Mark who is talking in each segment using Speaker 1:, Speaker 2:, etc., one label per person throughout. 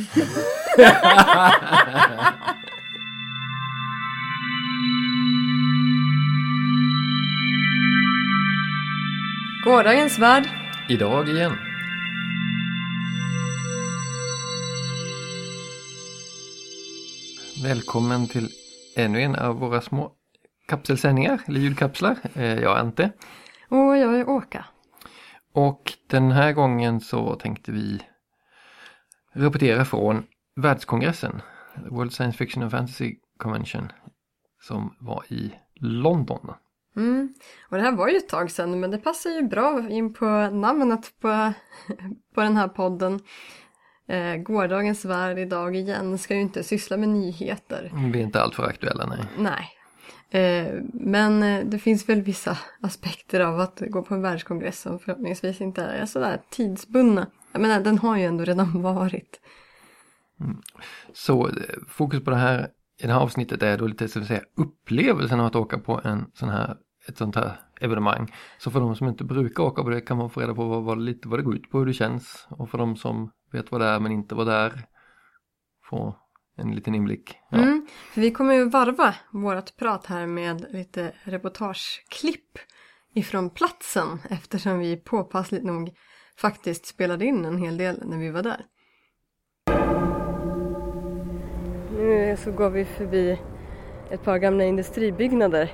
Speaker 1: Gårdagens värld.
Speaker 2: Idag igen. Välkommen till ännu en av våra små kapselsändningar, eller julkapslar. Eh, Jag är Ante.
Speaker 1: Och jag är Åka.
Speaker 2: Och den här gången så tänkte vi rapportera från världskongressen, World Science Fiction and Fantasy Convention, som var i London.
Speaker 1: Mm. Och det här var ju ett tag sedan men det passar ju bra in på namnet på, på den här podden. Eh, gårdagens värld idag igen ska ju inte syssla med nyheter.
Speaker 2: Vi är inte alltför aktuella, nej.
Speaker 1: Nej. Eh, men eh, det finns väl vissa aspekter av att gå på en världskongress som förhoppningsvis inte är sådär tidsbundna. Jag menar den har ju ändå redan varit.
Speaker 2: Så eh, fokus på det här i det här avsnittet är då lite så att säga upplevelsen av att åka på en sån här, ett sånt här evenemang. Så för de som inte brukar åka på det kan man få reda på vad, vad, lite vad det går ut på, hur det känns. Och för de som vet vad det är men inte var där få en liten inblick. Ja.
Speaker 1: Mm, för vi kommer ju varva vårt prat här med lite reportageklipp ifrån platsen eftersom vi påpassligt nog faktiskt spelade in en hel del när vi var där. Nu så går vi förbi ett par gamla industribyggnader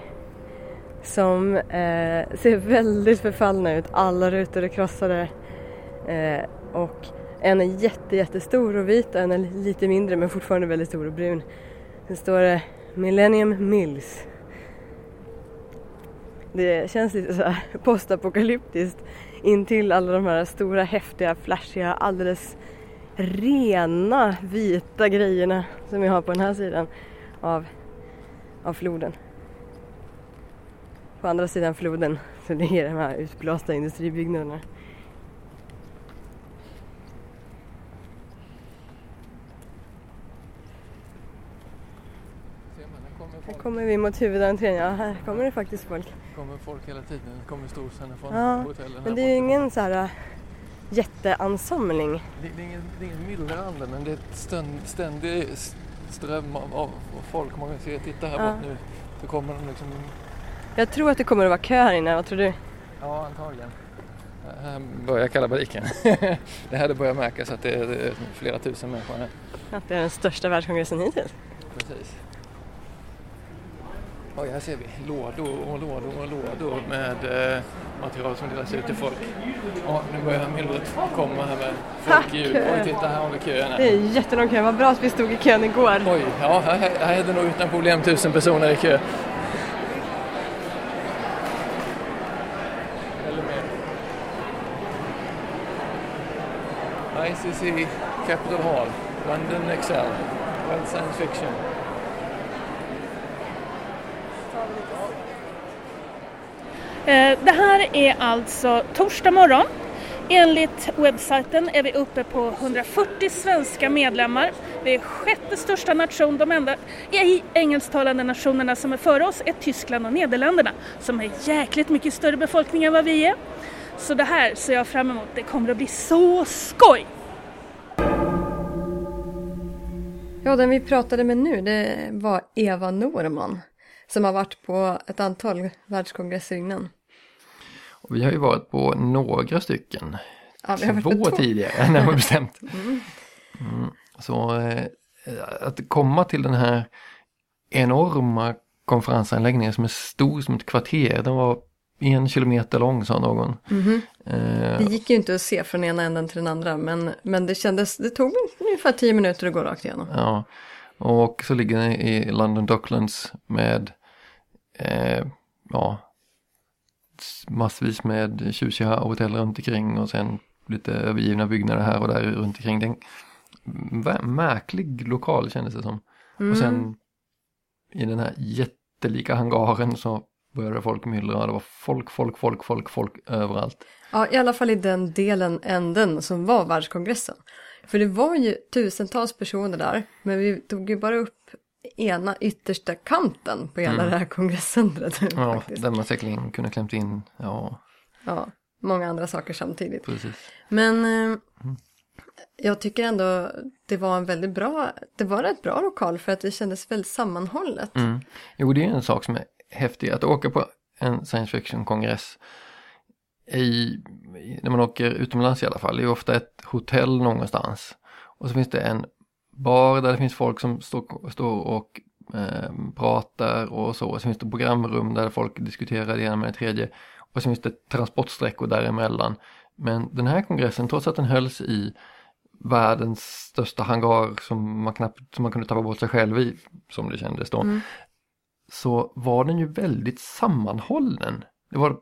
Speaker 1: som eh, ser väldigt förfallna ut. Alla rutor är krossade eh, och en är jätte, jättestor och vit och en är lite mindre men fortfarande väldigt stor och brun. Sen står det Millennium Mills. Det känns lite så här postapokalyptiskt intill alla de här stora, häftiga, flashiga, alldeles rena vita grejerna som vi har på den här sidan av, av floden. På andra sidan floden så ligger de här utblåsta industribyggnaderna. Här kommer vi mot huvudentrén. Ja, här kommer det faktiskt folk.
Speaker 2: Kommer folk hela tiden, det kommer storsändare från
Speaker 1: Ja, Men det är ju ingen så här äh, jätteansamling.
Speaker 2: Det, det, är ingen, det är myllrande men det är ett ständ, ständig ström av, av folk. Man kan se, titta här
Speaker 1: Ja.
Speaker 2: bort nu. Så kommer de liksom,
Speaker 1: Jag tror att det kommer att vara kö här inne. Vad tror du?
Speaker 2: ja antagligen. Här börjar kalabaliken. det här det börjar märkas att det är, det är flera tusen människor här.
Speaker 1: Att det är den största världskongressen hittills.
Speaker 2: Precis. Oj, här ser vi lådor och lådor och lådor med eh, material som delas ut till folk. Ja, nu börjar myllret komma här med folk i. Oj, titta här har vi kön.
Speaker 1: Det är jättelång kö. Vad bra att vi stod i kön igår.
Speaker 2: Oj, ja, här, här är det nog utan problem tusen personer i kö. ICC Capital Hall, London Excel, World Science Fiction.
Speaker 3: Eh, det här är alltså torsdag morgon. Enligt webbsajten är vi uppe på 140 svenska medlemmar. Vi är sjätte största nation. De enda i engelsktalande nationerna som är före oss är Tyskland och Nederländerna som är jäkligt mycket större befolkning än vad vi är. Så det här ser jag fram emot. Det kommer att bli så skoj!
Speaker 1: Ja, den vi pratade med nu det var Eva Norman. Som har varit på ett antal världskongresser innan.
Speaker 2: Och vi har ju varit på några stycken.
Speaker 1: Ja, vi har
Speaker 2: Två
Speaker 1: två.
Speaker 2: tidigare, närmare bestämt. Mm. Så eh, att komma till den här enorma konferensanläggningen som är stor som ett kvarter. Den var en kilometer lång sa någon.
Speaker 1: Mhm.
Speaker 2: Eh,
Speaker 1: Det gick ju inte att se från ena änden till den andra men, men det kändes, det tog ungefär tio minuter att gå rakt igenom.
Speaker 2: Ja, och så ligger den i London Docklands med eh, ja, massvis med tjusiga hotell runt omkring och sen lite övergivna byggnader här och där runt omkring. En märklig lokal kändes det som. Och sen i den här jättelika hangaren så började folk myllra det var folk, folk, folk, folk, folk överallt.
Speaker 1: Ja, i alla fall i den delen, änden som var världskongressen. För det var ju tusentals personer där, men vi tog ju bara upp ena yttersta kanten på hela det här kongresscentret.
Speaker 2: Ja,
Speaker 1: faktiskt.
Speaker 2: där man säkerligen kunde klämt in, ja,
Speaker 1: ja, många andra saker samtidigt.
Speaker 2: precis.
Speaker 1: Men eh, jag tycker ändå det var en väldigt bra, det var ett bra lokal för att det kändes väldigt sammanhållet.
Speaker 2: Mm. Jo, det är en sak som är häftig, att åka på en science fiction-kongress i, när man åker utomlands i alla fall, det är ofta ett hotell någonstans. Och så finns det en bar där det finns folk som står, står och eh, pratar och så. Och så finns det programrum där folk diskuterar det ena med det tredje. Och så finns det transportsträckor däremellan. Men den här kongressen, trots att den hölls i världens största hangar som man knappt som man kunde tappa bort sig själv i, som det kändes då,
Speaker 1: Mm.
Speaker 2: så var den ju väldigt sammanhållen. Det var,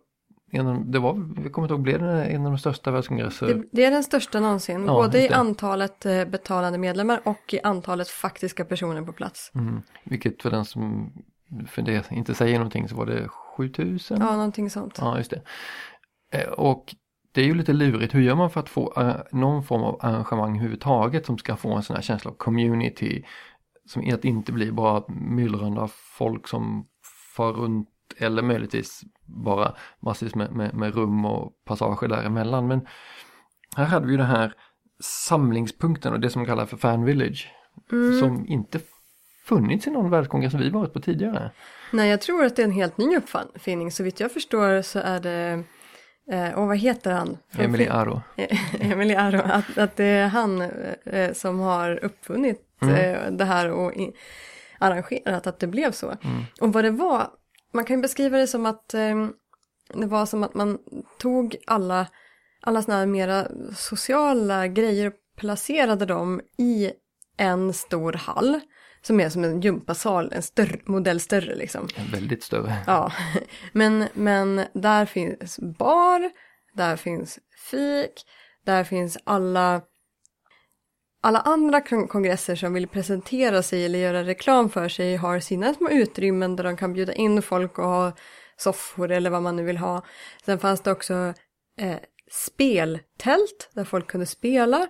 Speaker 2: en, det var jag kommer inte ihåg, blev det en av de största världskongresser?
Speaker 1: Det, det är den största någonsin,
Speaker 2: Ja,
Speaker 1: både i antalet eh, betalande medlemmar och i antalet faktiska personer på plats.
Speaker 2: Mm. Vilket för den som för det inte säger någonting så var det 7000?
Speaker 1: Ja, någonting sånt.
Speaker 2: Ja, just det. Eh, Och det är ju lite lurigt, hur gör man för att få eh, någon form av arrangemang överhuvudtaget som ska få en sån här känsla av community? Som att inte blir bara myllrande av folk som far runt eller möjligtvis bara massvis med, med, med rum och passager däremellan. Men här hade vi ju den här samlingspunkten och det som man kallar för Fan Village.
Speaker 1: Mm.
Speaker 2: Som inte funnits i någon världskongress som vi varit på tidigare.
Speaker 1: Nej, jag tror att det är en helt ny uppfinning. Så vitt jag förstår så är det, eh, och vad heter han?
Speaker 2: Emily Aro.
Speaker 1: Emily Aro, att, att det är han eh, som har uppfunnit
Speaker 2: Mm.
Speaker 1: eh, det här och i, arrangerat att det blev så.
Speaker 2: Mm.
Speaker 1: Och vad det var, man kan ju beskriva det som att eh, det var som att man tog alla, alla sådana här mera sociala grejer och placerade dem i en stor hall. Som är som en gympasal, en större, modell större liksom.
Speaker 2: Väldigt större.
Speaker 1: Ja, men, men där finns bar, där finns fik, där finns alla, alla andra kon- kongresser som vill presentera sig eller göra reklam för sig har sina små utrymmen där de kan bjuda in folk och ha soffor eller vad man nu vill ha. Sen fanns det också eh, speltält där folk kunde spela.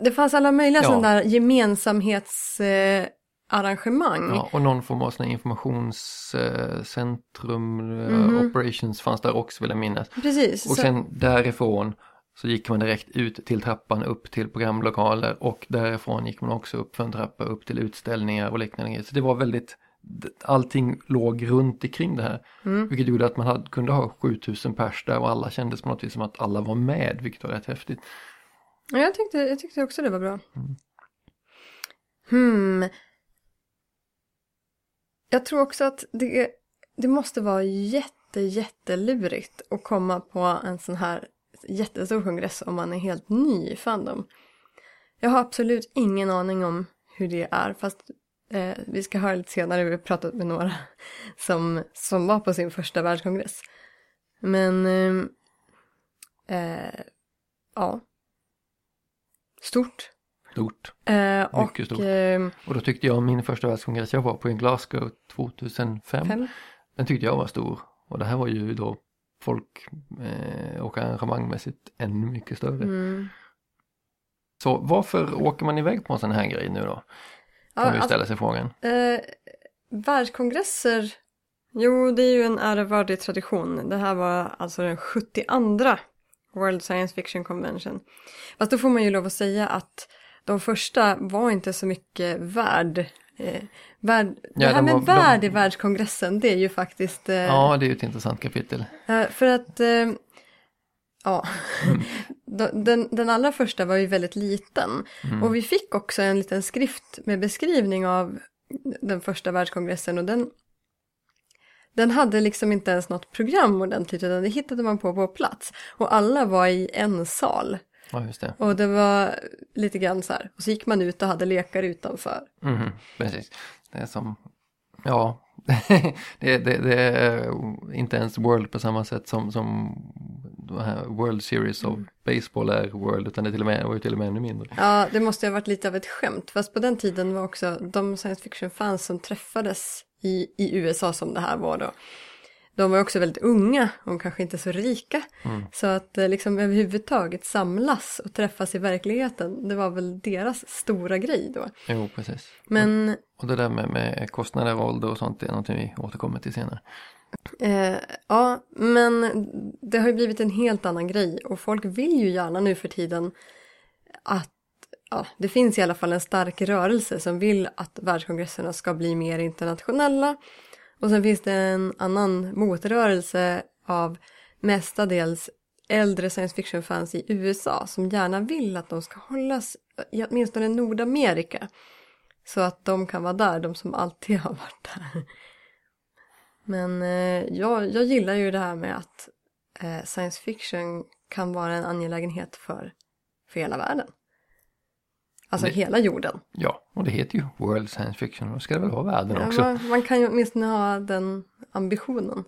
Speaker 1: Det fanns alla möjliga
Speaker 2: Ja.
Speaker 1: sådana där gemensamhetsarrangemang. Eh.
Speaker 2: Ja, och någon form av här informationscentrum, eh,
Speaker 1: Mhm.
Speaker 2: operations fanns där också vill jag minnas.
Speaker 1: Precis.
Speaker 2: Och
Speaker 1: så-
Speaker 2: sen därifrån så gick man direkt ut till trappan upp till programlokaler och därifrån gick man också upp för en trappa upp till utställningar och liknande. Så det var väldigt, allting låg runt omkring det här.
Speaker 1: Mm.
Speaker 2: Vilket gjorde att man hade, kunde ha 7000 pers där och alla kändes på något vis som att alla var med, vilket var rätt häftigt.
Speaker 1: Ja, jag tyckte, jag tyckte också det var bra. Hmm. Jag tror också att det, det måste vara jätte, jättelurigt att komma på en sån här jättestor kongress om man är helt ny i Fandom. Jag har absolut ingen aning om hur det är, fast eh, vi ska höra lite senare, vi har pratat med några som, som var på sin första världskongress. Men, ehm, eh, ja. Stort.
Speaker 2: Stort.
Speaker 1: Eh, och
Speaker 2: Mycket stort.
Speaker 1: eh,
Speaker 2: Och då tyckte jag min första världskongress jag var på i Glasgow 2005.
Speaker 1: fem.
Speaker 2: Den tyckte jag var stor. Och det här var ju då folk eh, och arrangemangmässigt ännu mycket större.
Speaker 1: Mm.
Speaker 2: Så varför åker man iväg på en sån här grej nu då?
Speaker 1: Ja,
Speaker 2: Kan vi
Speaker 1: alltså,
Speaker 2: ställa sig frågan.
Speaker 1: eh, världskongresser, jo det är ju en ärevördig tradition. Det här var alltså den 72 World Science Fiction Convention. Fast då får man ju lov att säga att de första var inte så mycket värd. Eh, värd det
Speaker 2: Ja,
Speaker 1: här
Speaker 2: de
Speaker 1: med
Speaker 2: de-
Speaker 1: i världskongressen, det är ju faktiskt... Eh,
Speaker 2: Ja, det är ju ett intressant kapitel.
Speaker 1: Eh, för att, eh, ja,
Speaker 2: Mm.
Speaker 1: De- den, den allra första var ju väldigt liten.
Speaker 2: Mm.
Speaker 1: Och vi fick också en liten skrift med beskrivning av den första världskongressen och den, den hade liksom inte ens något program ordentligt utan det hittade man på på plats. Och alla var i en sal.
Speaker 2: Ja, just det.
Speaker 1: Och det var lite grann så här. Och så gick man ut och hade lekar utanför.
Speaker 2: Mhm, precis. Det är som, ja, det, det, det är inte ens World på samma sätt som, som World Series of Baseball är World, utan det är till och med, var till och med ännu mindre.
Speaker 1: Ja, det måste ha varit lite av ett skämt. Fast på den tiden var också de science fiction-fans som träffades i, i USA som det här var då. De var också väldigt unga och kanske inte så rika. Så att eh, liksom överhuvudtaget samlas och träffas i verkligheten, det var väl deras stora grej då.
Speaker 2: Jo, precis.
Speaker 1: Men
Speaker 2: Och det där med, med kostnader och ålder och sånt är någonting vi återkommer till senare.
Speaker 1: Eh, ja, men det har ju blivit en helt annan grej och folk vill ju gärna nu för tiden att ja, det finns i alla fall en stark rörelse som vill att världskongresserna ska bli mer internationella. Och sen finns det en annan motrörelse av mestadels äldre science fiction-fans i USA som gärna vill att de ska hållas i åtminstone Nordamerika. Så att de kan vara där, de som alltid har varit där. Men eh, jag, jag gillar ju det här med att eh, science fiction kan vara en angelägenhet för, för hela världen. Alltså
Speaker 2: Det-
Speaker 1: hela jorden.
Speaker 2: Ja, och det heter ju World Science Fiction då ska det väl vara världen
Speaker 1: Ja,
Speaker 2: också.
Speaker 1: man, man kan ju åtminstone ha den ambitionen.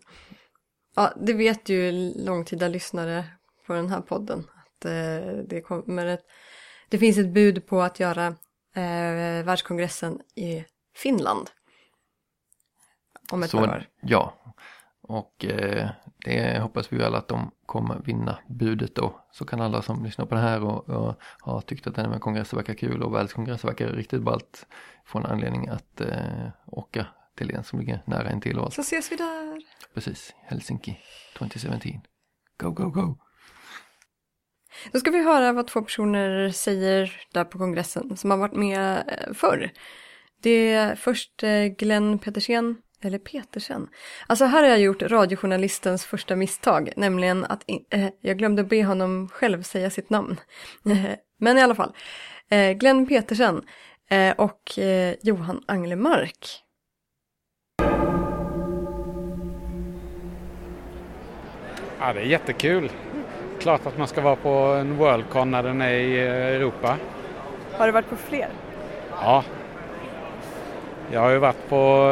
Speaker 1: Ja, det vet ju långtida lyssnare på den här podden. Att eh, det, kommer ett, det finns ett bud på att göra eh, världskongressen i Finland. Om ett par
Speaker 2: Så,
Speaker 1: år.
Speaker 2: ja, och eh, det hoppas vi väl att de kommer vinna budet då. Så kan alla som lyssnar på det här och, och har tyckt att den här kongressen verkar kul och världskongressen verkar riktigt ballt få en anledning att eh, åka till en som ligger nära en till och allt.
Speaker 1: Så ses vi där.
Speaker 2: Precis, Helsinki 2017. Go, go, go!
Speaker 1: Då ska vi höra vad två personer säger där på kongressen som har varit med eh, förr. Det är först eh, Glenn Petersen, eller Petersen. Alltså här har jag gjort radiojournalistens första misstag, nämligen att in- eh, jag glömde be honom själv säga sitt namn. Men i alla fall, eh, Glenn Petersen eh, och eh, Johan Anglemark.
Speaker 4: Ja, det är jättekul. Klart att man ska vara på en Worldcon när den är i eh, Europa.
Speaker 1: Har du varit på fler?
Speaker 4: Ja. Jag har ju varit på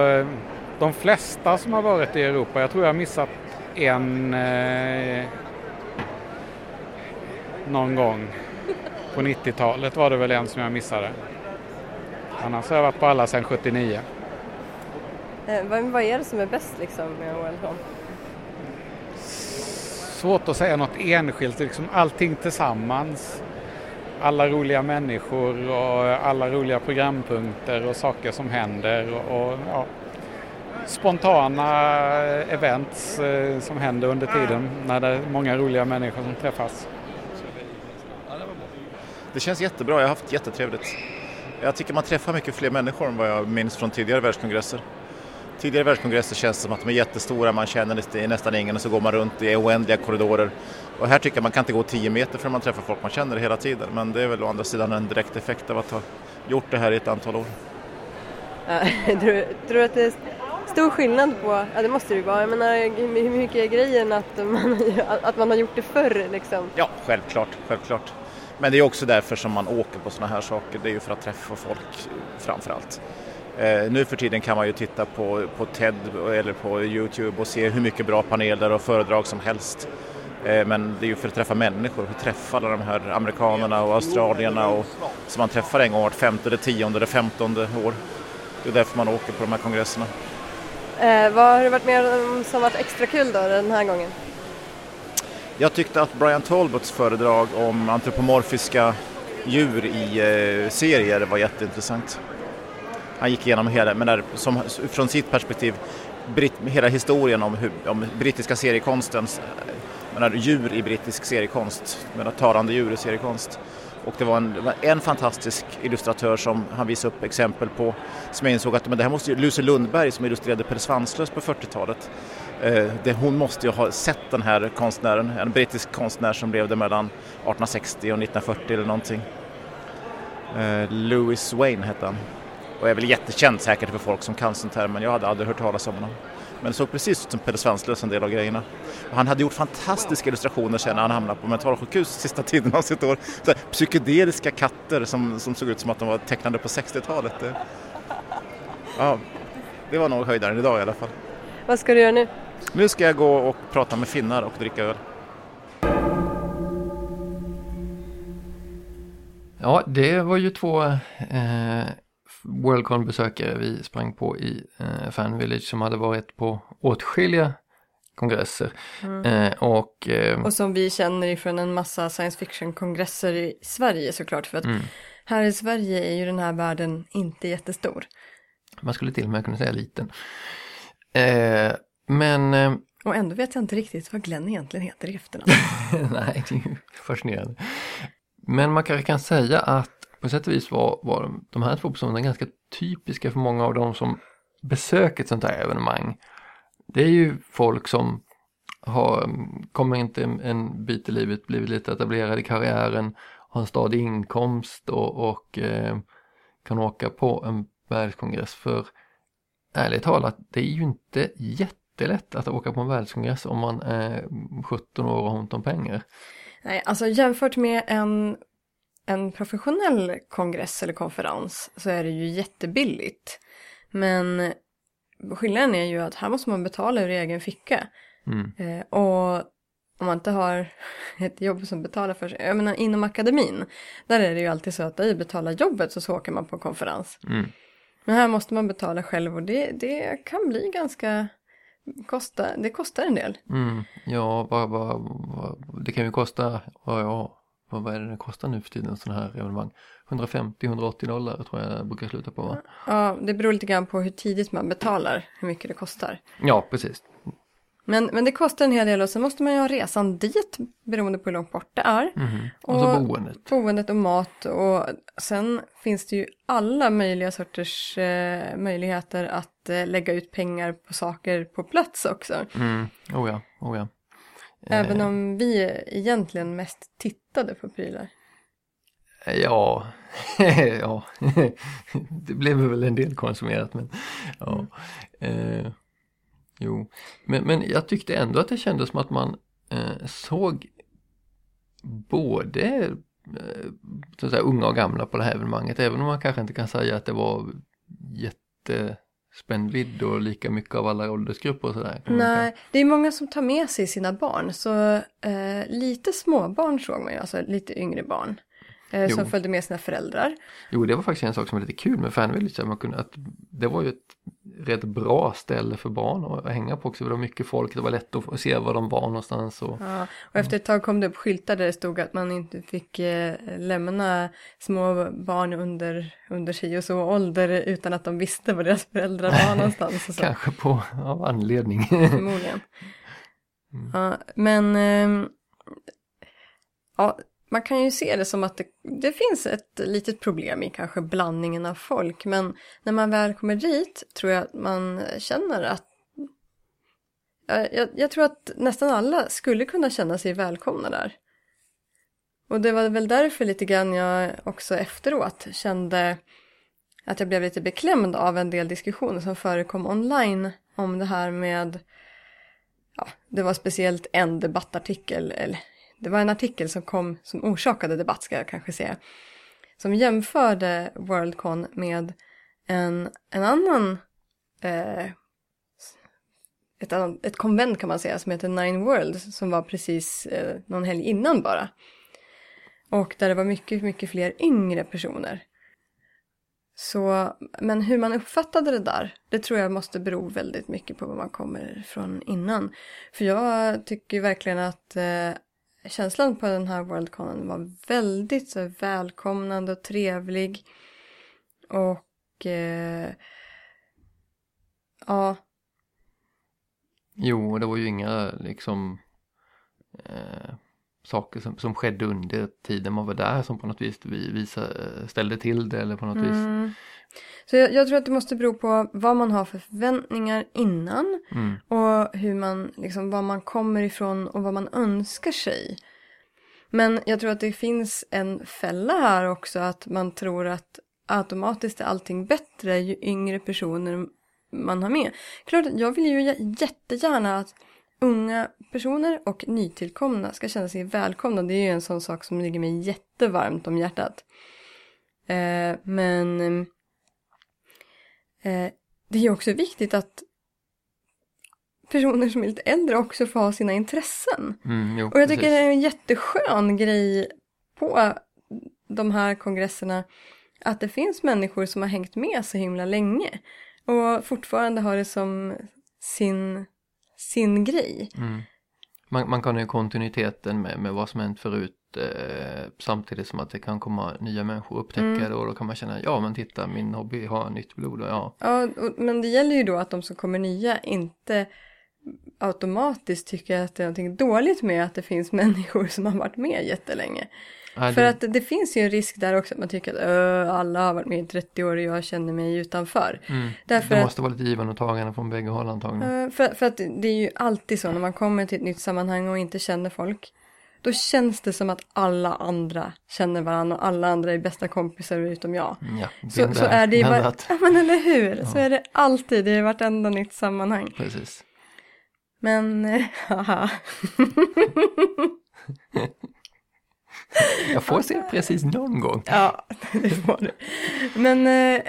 Speaker 4: de flesta som har varit i Europa. Jag tror jag har missat en eh, någon gång. På 90-talet var det väl en som jag missade. Annars har jag varit på alla sedan 79.
Speaker 1: Eh, vad, vad är det som är bäst liksom med Worldcon?
Speaker 4: Svårt att säga något enskilt, liksom allting tillsammans. Alla roliga människor och alla roliga programpunkter och saker som händer och, och ja, spontana events eh, som händer under tiden när det är många roliga människor som träffas.
Speaker 5: Det känns jättebra, jag har haft jättetrevligt. Jag tycker man träffar mycket fler människor än vad jag minns från tidigare världskongresser. Tidigare världskongresser känns som att de är jättestora, man känner nästan ingen och så går man runt i oändliga korridorer. Och här tycker jag man kan inte gå 10 meter förrän man träffar folk man känner hela tiden. Men det är väl å andra sidan en direkt effekt av att ha gjort det här i ett antal år.
Speaker 1: Ja, tror, tror att det stor skillnad på, ja det måste det ju vara, jag menar hur mycket är grejen att man, att man har gjort det förr liksom?
Speaker 5: Ja, självklart, självklart. Men det är också därför som man åker på sådana här saker, det är ju för att träffa folk framför allt. Eh, nu för tiden kan man ju titta på, på TED eller på Youtube och se hur mycket bra paneler och föredrag som helst. Eh, men det är ju för att träffa människor, för att träffa alla de här amerikanerna och australierna och, som man träffar en gång vart femte, det tionde eller femtonde år. Det är därför man åker på de här kongresserna.
Speaker 1: Eh, vad har du varit med om som varit extra kul då den här gången?
Speaker 5: Jag tyckte att Brian Talbots föredrag om antropomorfiska djur i eh, serier var jätteintressant. Han gick igenom hela, men där, som, från sitt perspektiv, britt, hela historien om, hur, om brittiska seriekonstens, eh, menar, djur i brittisk seriekonst, menar, tarande djur i seriekonst. Och det var en, en fantastisk illustratör som han visade upp exempel på, som jag insåg att men det här måste ju, Lucy Lundberg som illustrerade Pelle Svanslös på 40-talet, Eh, det, hon måste ju ha sett den här konstnären, en brittisk konstnär som levde mellan 1860 och 1940 eller någonting. Eh, Louis Wayne hette han. Och är väl jättekänd säkert för folk som kan sånt här men jag hade aldrig hört talas om honom. Men det såg precis ut som Pelle Svanslös en del av grejerna. Och han hade gjort fantastiska illustrationer sen när han hamnade på mentalsjukhus sista tiden av sitt år. Så här, psykedeliska katter som, som såg ut som att de var tecknade på 60-talet. Det, ja, det var nog höjdaren idag i alla fall.
Speaker 1: Vad ska du göra nu?
Speaker 5: Nu ska jag gå och prata med finnar och dricka öl.
Speaker 2: Ja, det var ju två eh, Worldcon-besökare vi sprang på i eh, Fan Village som hade varit på åtskilliga kongresser. Eh, och eh,
Speaker 1: Och som vi känner ifrån en massa science fiction-kongresser i Sverige såklart. För att
Speaker 2: Mm.
Speaker 1: här i Sverige är ju den här världen inte jättestor.
Speaker 2: man skulle till och med kunna säga liten. Eh, men eh,
Speaker 1: Och ändå vet jag inte riktigt vad Glenn egentligen heter i efternamn.
Speaker 2: Nej, det är ju fascinerande. Men man kanske kan säga att på sätt och vis var, var de, här två personerna ganska typiska för många av dem som besöker ett sånt här evenemang. Det är ju folk som har, kommit inte en bit i livet, blivit lite etablerade i karriären, har en stadig inkomst och, och eh, kan åka på en världskongress för ärligt talat, det är ju inte jättelätt att åka på en världskongress om man är 17 år och har ont om pengar.
Speaker 1: Nej, alltså jämfört med en, en professionell kongress eller konferens så är det ju jättebilligt. Men skillnaden är ju att här måste man betala ur egen ficka.
Speaker 2: Mm.
Speaker 1: Eh, och om man inte har ett jobb som betalar för sig. Jag menar inom akademin. Där är det ju alltid så att i betalar jobbet så, så åker man på konferens.
Speaker 2: Mm.
Speaker 1: Men här måste man betala själv och det, det kan bli ganska kosta, det kostar en del.
Speaker 2: Mm. Ja, vad, vad, vad, det kan ju kosta, ja, vad, vad är det det kostar nu för tiden sådana här evenemang? 150-180 dollar tror jag brukar sluta på va?
Speaker 1: Ja, det beror lite grann på hur tidigt man betalar, hur mycket det kostar.
Speaker 2: Ja, precis.
Speaker 1: Men, men det kostar en hel del och så måste man ju ha resan dit beroende på hur långt bort det är.
Speaker 2: Mm. Och, så boendet.
Speaker 1: Boendet och mat och sen finns det ju alla möjliga sorters eh, möjligheter att eh, lägga ut pengar på saker på plats också.
Speaker 2: Mm. Oh ja, oh ja.
Speaker 1: Även eh. om vi egentligen mest tittade på prylar.
Speaker 2: Ja, ja, det blev väl en del konsumerat men ja. Mm. Eh. Jo, men, men jag tyckte ändå att det kändes som att man eh, såg både eh, så att säga, unga och gamla på det här evenemanget. Även om man kanske inte kan säga att det var spännvidd och lika mycket av alla åldersgrupper och sådär.
Speaker 1: Nej, det är många som tar med sig sina barn. Så eh, lite småbarn såg man ju, alltså lite yngre barn. Eh, som följde med sina föräldrar.
Speaker 2: Jo, det var faktiskt en sak som var lite kul med Fanvillage. Man kunde, att det var ju ett rätt bra ställe för barn att hänga på också. Det var mycket folk, det var lätt att se var de var någonstans. Och,
Speaker 1: ja, och efter ett tag kom det upp skyltar där det stod att man inte fick eh, lämna små barn under, under sig och så ålder utan att de visste var deras föräldrar var någonstans.
Speaker 2: Kanske på av anledning.
Speaker 1: Förmodligen. Mm. Ja, men eh, ja, man kan ju se det som att det, det, finns ett litet problem i kanske blandningen av folk. Men när man väl kommer dit tror jag att man känner att jag, jag, tror att nästan alla skulle kunna känna sig välkomna där. Och det var väl därför lite grann jag också efteråt kände att jag blev lite beklämd av en del diskussioner som förekom online om det här med ja, det var speciellt en debattartikel, eller det var en artikel som kom som orsakade debatt ska jag kanske säga. Som jämförde Worldcon med en, en annan eh, ett, ett konvent kan man säga som heter Nine Worlds som var precis eh, någon helg innan bara. Och där det var mycket, mycket fler yngre personer. Så, men hur man uppfattade det där, det tror jag måste bero väldigt mycket på var man kommer från innan. För jag tycker verkligen att eh, känslan på den här Worldconen var väldigt så välkomnande och trevlig. Och eh, ja.
Speaker 2: Jo, det var ju inga liksom eh, saker som, som skedde under tiden man var där som på något vis vi, visa, ställde till det eller på något mm. vis
Speaker 1: så jag, jag, tror att det måste bero på vad man har för förväntningar innan mm. och hur man, liksom, var man kommer ifrån och vad man önskar sig. Men jag tror att det finns en fälla här också att man tror att automatiskt är allting bättre ju yngre personer man har med. Klart, jag vill ju jättegärna att unga personer och nytillkomna ska känna sig välkomna. Det är ju en sån sak som ligger mig jättevarmt om hjärtat. Eh, men Eh, det är också viktigt att personer som är lite äldre också får ha sina intressen.
Speaker 2: Mm, jo,
Speaker 1: och jag tycker precis. det är en jätteskön grej på de här kongresserna att det finns människor som har hängt med så himla länge och fortfarande har det som sin, sin grej.
Speaker 2: Mm. Man, man kan ju kontinuiteten med, med vad som hänt förut eh, samtidigt som att det kan komma nya människor och upptäcka mm. det och då kan man känna ja men titta min hobby har nytt blod och ja.
Speaker 1: Ja men det gäller ju då att de som kommer nya inte automatiskt tycka att det är någonting dåligt med att det finns människor som har varit med jättelänge.
Speaker 2: Ja,
Speaker 1: För
Speaker 2: det-
Speaker 1: att det finns ju en risk där också att man tycker att "Ö, alla har varit med i 30 år och jag känner mig utanför.
Speaker 2: mm,
Speaker 1: Därför
Speaker 2: det
Speaker 1: att-
Speaker 2: måste vara lite givande och tagande från bägge håll antagligen.
Speaker 1: För, för att det är ju alltid så när man kommer till ett nytt sammanhang och inte känner folk. Då känns det som att alla andra känner varandra och alla andra är bästa kompisar utom jag.
Speaker 2: Mm, Ja,
Speaker 1: Så, så är det ju
Speaker 2: that.
Speaker 1: ja men eller hur, så är det alltid i vartenda nytt sammanhang.
Speaker 2: Precis.
Speaker 1: Men, haha.
Speaker 2: Jag får se precis någon gång.
Speaker 1: ja, det får du. Men eh,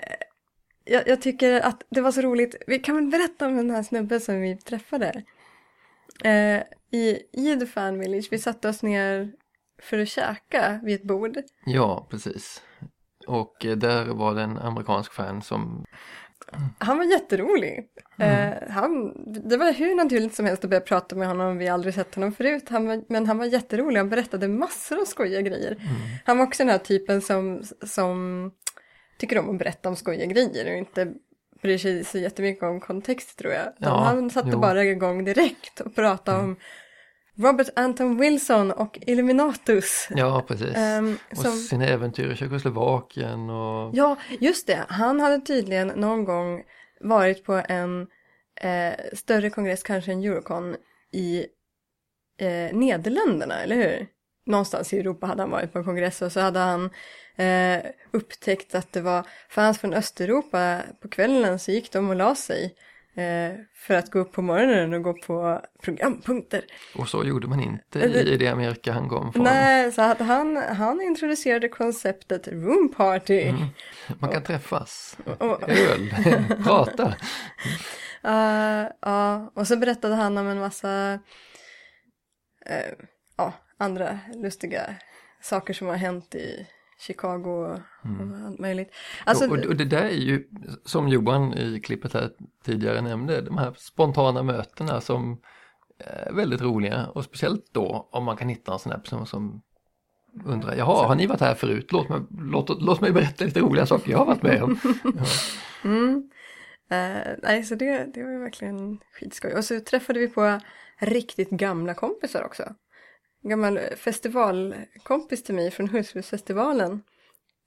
Speaker 1: jag, jag tycker att det var så roligt, vi kan väl berätta om den här snubben som vi träffade. Eh, i, I The Fan Village, vi satte oss ner för att käka vid ett bord.
Speaker 2: Ja, precis. Och eh, där var det en amerikansk fan som,
Speaker 1: Han var jätterolig. Eh, han, det var hur naturligt som helst att börja prata med honom, vi har aldrig sett honom förut. Han var, men han var jätterolig, han berättade massor av skojiga grejer. Han var också den här typen som, som tycker om att berätta om skojiga grejer och inte bryr sig så jättemycket om kontext tror jag.
Speaker 2: Ja,
Speaker 1: han satte
Speaker 2: jo.
Speaker 1: bara igång direkt och pratade om Robert Anton Wilson och Illuminatus.
Speaker 2: ja precis.
Speaker 1: Ehm,
Speaker 2: och
Speaker 1: som-
Speaker 2: sina äventyr i Tjeckoslovakien och
Speaker 1: Ja, just det. Han hade tydligen någon gång varit på en eh, större kongress, kanske en Eurocon, i eh, Nederländerna, eller hur? Någonstans i Europa hade han varit på en kongress och så hade han eh, upptäckt att det var fans från Östeuropa på kvällen så gick de och la sig eh, för att gå upp på morgonen och gå på programpunkter.
Speaker 2: Och så gjorde man inte
Speaker 1: Eller-
Speaker 2: i, i det Amerika han kom från.
Speaker 1: Nej, så att han, han introducerade konceptet room party.
Speaker 2: Man kan träffas,
Speaker 1: Och-
Speaker 2: öl, prata.
Speaker 1: Uh, ja, och så berättade han om en massa eh, ja, andra lustiga saker som har hänt i Chicago och, och allt möjligt. Alltså,
Speaker 2: och, och det där är ju, som Johan i klippet här tidigare nämnde, de här spontana mötena som är väldigt roliga och speciellt då om man kan hitta en sån här person som undrar, jaha, har ni varit här förut? Låt mig, låt, låt mig berätta lite roliga saker jag har varit med om. Ja.
Speaker 1: mm, eh, nej, så det, det var ju verkligen skitskoj. Och så träffade vi på riktigt gamla kompisar också. Gammal festivalkompis till mig från Hultsfredsfestivalen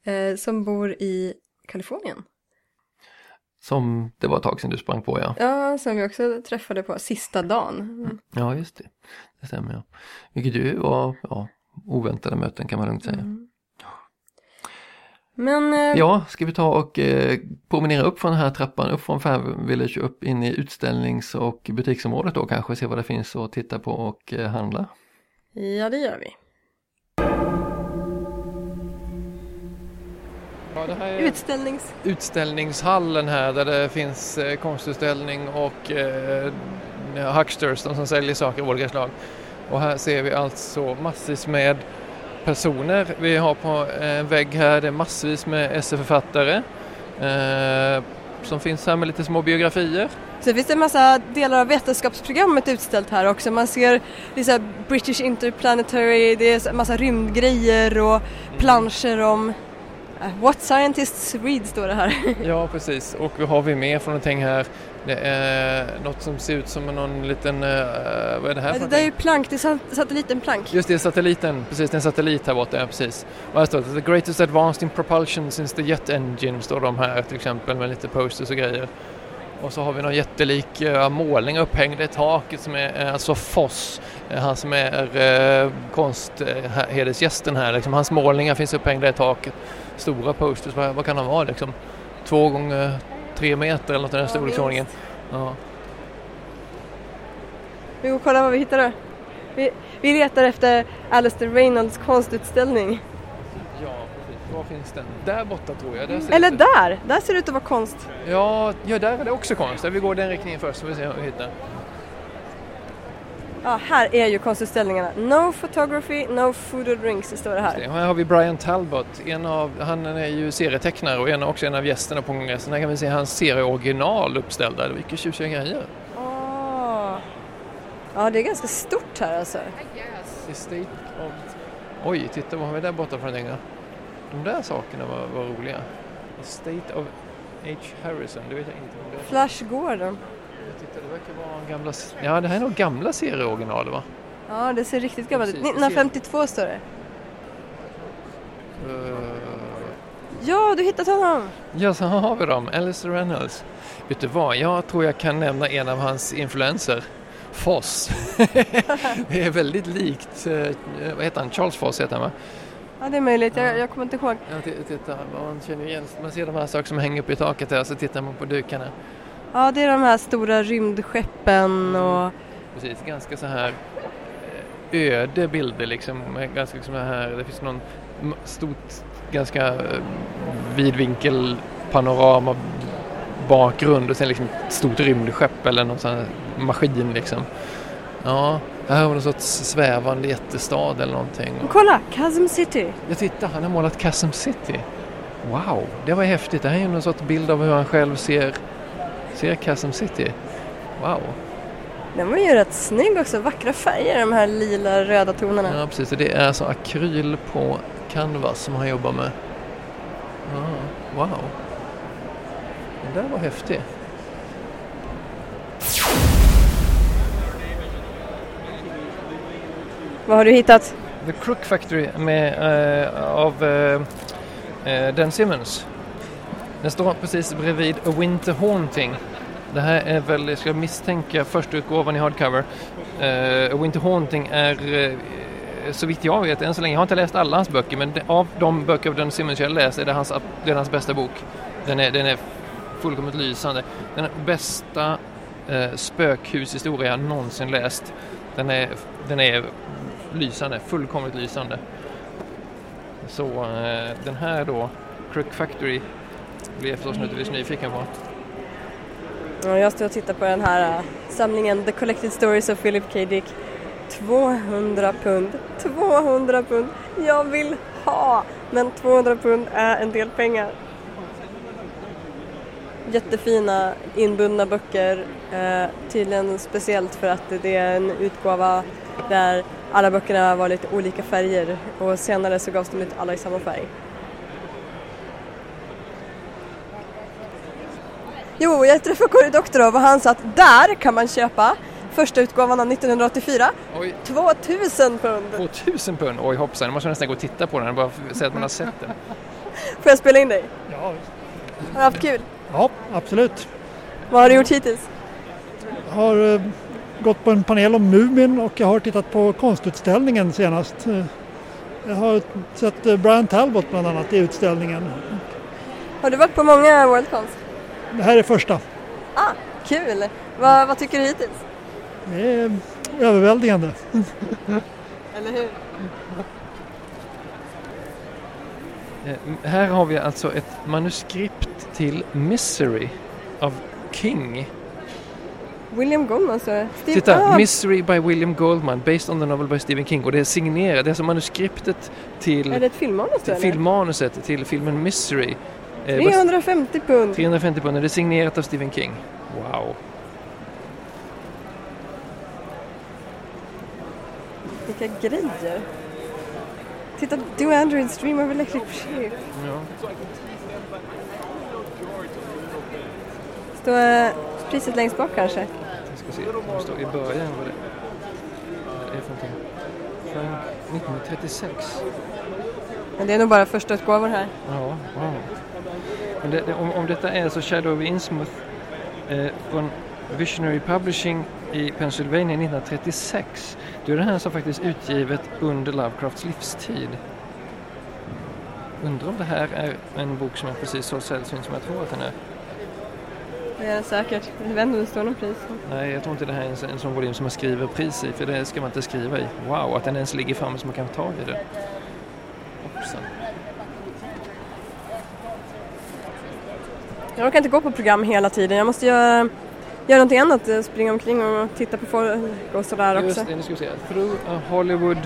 Speaker 1: eh, som bor i Kalifornien.
Speaker 2: Som det var ett tag sedan du sprang på ja.
Speaker 1: Ja, som vi också träffade på sista dagen.
Speaker 2: Ja, just det. Det stämmer ja. Vilket ju var ja, oväntade möten kan man lugnt säga.
Speaker 1: Men eh,
Speaker 2: Ja, ska vi ta och eh, promenera upp från den här trappan, upp från Fan Village upp in i utställnings och butiksområdet då kanske, se vad det finns att titta på och eh, handla.
Speaker 1: Ja, det gör vi.
Speaker 2: Ja, det här
Speaker 1: Utställnings...
Speaker 2: utställningshallen här där det finns eh, konstutställning och eh, hucksters, de som säljer saker av olika slag. Och här ser vi alltså massvis med personer. Vi har på en vägg här, det är massvis med SF-författare eh, som finns här med lite små biografier.
Speaker 1: Sen finns det en massa delar av vetenskapsprogrammet utställt här också. Man ser det är British Interplanetary, det är här massa rymdgrejer och planscher om eh, What Scientists Read står det här.
Speaker 2: Ja, precis. Och vad har vi mer för någonting här? Det är något som ser ut som någon liten, eh, vad är det här för
Speaker 1: Det där är ju plank, det är sat- satellitenplank.
Speaker 2: Just det, satelliten. Precis, det är en satellit här borta, ja, precis. Och här står det The greatest advanced in propulsion since the jet engine, står de här till exempel med lite posters och grejer. Och så har vi någon jättelik uh, målning upphängd i taket som är uh, alltså Foss, uh, han som är konsthedersgästen här. Liksom, hans målningar finns upphängda i taket. Stora posters, vad, kan de vara liksom? Två gånger tre meter eller något i den
Speaker 1: Ja,
Speaker 2: storleksordningen. Ja.
Speaker 1: Vi går och kollar vad vi hittar då. Vi, vi letar efter Alistair Reynolds konstutställning.
Speaker 2: Var finns den? Där borta tror jag. Där
Speaker 1: Eller
Speaker 2: det-
Speaker 1: där! Där ser det ut att vara konst.
Speaker 2: Ja, ja, där är det också konst. Vi går den riktningen först så vi ser vad vi hittar.
Speaker 1: Ja, här är ju konstutställningarna. No photography, no food or drinks, står det här.
Speaker 2: Det. Här har vi Brian Talbot. En av, han är ju serietecknare och en, också en av gästerna på kongressen. Här kan vi se hans serieoriginal uppställda. Vilka tjusiga grejer.
Speaker 1: Åh. Ja, det är ganska stort här alltså.
Speaker 2: Oj, titta vad har vi där borta för någonting? De där sakerna var, var roliga. Estate of H. Harrison, det vet jag inte om det är.
Speaker 1: Flash Gordon.
Speaker 2: Jag tittar, det verkar vara gamla... Ja, det här är nog gamla serieoriginal va?
Speaker 6: Ja, det ser riktigt gammalt ut.
Speaker 2: Precis, det ser-
Speaker 6: 1952 står det.
Speaker 2: Uh,
Speaker 6: Ja, du hittat honom!
Speaker 2: ja, så har vi dem. Alistair Reynolds. Vet du vad, jag tror jag kan nämna en av hans influenser. Foss. det är väldigt likt, eh, vad heter han, Charles Foss heter han va?
Speaker 6: Ja, det är möjligt. Jag, jag kommer inte ihåg.
Speaker 2: Ja, titta, man känner igen, man ser de här sakerna som hänger upp i taket där så tittar man på dukarna.
Speaker 6: Ja, det är de här stora rymdskeppen och...
Speaker 2: Precis, ganska så här eh, öde bilder liksom. Ganska så här, det finns någon stort, ganska eh, vidvinkel panorama bakgrund och sen liksom ett stort rymdskepp eller någon sån här maskin liksom. Ja, här har vi någon sorts svävande jättestad eller någonting.
Speaker 6: Men kolla! Chasm City!
Speaker 2: Jag tittar, han har målat Chasm City. Wow, det var häftigt. Det här är ju någon sorts bild av hur han själv ser, ser Chasm City. Wow.
Speaker 6: Den var ju rätt snygg också. Vackra färger, de här lila röda tonerna.
Speaker 2: Ja, precis. Det är alltså akryl på canvas som han jobbar med. Ja, wow. Den där var häftig.
Speaker 6: Vad har du hittat?
Speaker 2: The Crook Factory med, uh, av uh, Dan Simmons. Den står precis bredvid A Winter Haunting. Det här är väl, jag ska misstänka, första utgåvan i hardcover. Eh, A Winter Haunting är, så vitt jag vet, än så länge, jag har inte läst alla hans böcker, men av de böcker av Dan Simmons jag har läst är det hans, det är hans bästa bok. Den är, den är fullkomligt lysande. Den bästa eh, spökhushistoria jag någonsin läst. Den är, den är lysande, fullkomligt lysande. Så eh, den här då, Crook Factory, blir jag förstås naturligtvis nyfiken på.
Speaker 6: Ja, jag står och tittar på den här eh, samlingen The Collected Stories of Philip K. Dick. 200 pund. 200 pund. Jag vill ha! Men 200 pund är en del pengar. Jättefina inbundna böcker. Eh, tydligen speciellt för att det är en utgåva där alla böckerna var lite olika färger och senare så gavs de ut alla i samma färg. Jo, jag träffade Cory Doctorow och han sa att där kan man köpa första utgåvan av 1984.
Speaker 2: Oj,
Speaker 6: 2000 pund!
Speaker 2: 2000 pund! Oj hoppsan, nu måste jag nästan gå och titta på den bara säga att man har sett den.
Speaker 6: Får jag spela in dig?
Speaker 7: Ja,
Speaker 6: Har du haft kul?
Speaker 7: ja, absolut.
Speaker 6: Vad har du gjort hittills?
Speaker 7: Jag har eh, gått på en panel om Mumin och jag har tittat på konstutställningen senast. Jag har sett eh, Brian Talbot bland annat i utställningen.
Speaker 6: Har du varit på många Worldcons?
Speaker 7: Det här är första.
Speaker 6: Ah, kul! Vad, vad tycker du hittills?
Speaker 7: Det är överväldigande.
Speaker 6: Eller hur?
Speaker 2: Eh, här har vi alltså ett manuskript till Misery av King.
Speaker 6: William Goldman så Steve...
Speaker 2: Titta,
Speaker 6: ah,
Speaker 2: Misery by William Goldman, based on the novel by Stephen King. Och det är signerat, det är alltså manuskriptet till,
Speaker 6: Är det ett filmmanus
Speaker 2: till filmmanuset till filmen. Eh, bas-
Speaker 6: 350 pund!
Speaker 2: 350 pund, och det är signerat av Stephen King. Wow.
Speaker 6: Vilka grejer! Titta, Do Androids Dream of Electric Sheep.
Speaker 2: Ja.
Speaker 6: Står eh, priset längst bak kanske?
Speaker 2: Jag ska se, det står i början vad det är för någonting. Frank 1936.
Speaker 6: Men det är nog bara första utgåvan här.
Speaker 2: Ja, wow. Men det, om, om detta är alltså Shadow of Innsmouth eh, från Visionary Publishing i Pennsylvania 1936. Då är det här som faktiskt utgivet under Lovecrafts livstid. Undrar om det här är en bok som är precis så sällsynt som jag tror att den är.
Speaker 6: Det säkert. Jag vet inte om det står någon pris.
Speaker 2: Nej, jag tror inte det här är en, en sån volym som man skriver pris i, för det ska man inte skriva i. Wow, att den ens ligger framme så man kan ta i den. Hoppsan.
Speaker 6: Jag orkar inte gå på program hela tiden. Jag måste göra, göra någonting annat. eh, Springa omkring och titta på folk och sådär också.
Speaker 2: Just det, nu ska vi se. Through a Hollywood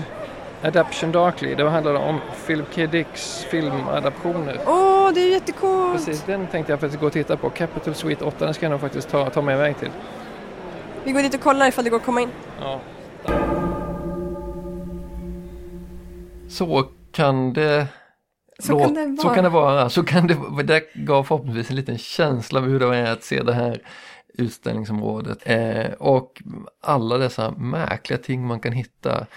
Speaker 2: Adaption Darkly. Det handlar om Philip K. Dicks filmadaptioner.
Speaker 6: Åh, det är jättecoolt!
Speaker 2: Precis, den tänkte jag faktiskt gå och titta på. Capital Suite 8, den ska jag nog faktiskt ta, ta med väg till.
Speaker 6: Vi går dit och kollar ifall det går att komma in.
Speaker 2: Ja. Så kan det
Speaker 6: Så kan det vara.
Speaker 2: Så kan det vara. Så kan det, det gav förhoppningsvis en liten känsla av hur det är att se det här utställningsområdet eh, och alla dessa märkliga ting man kan hitta.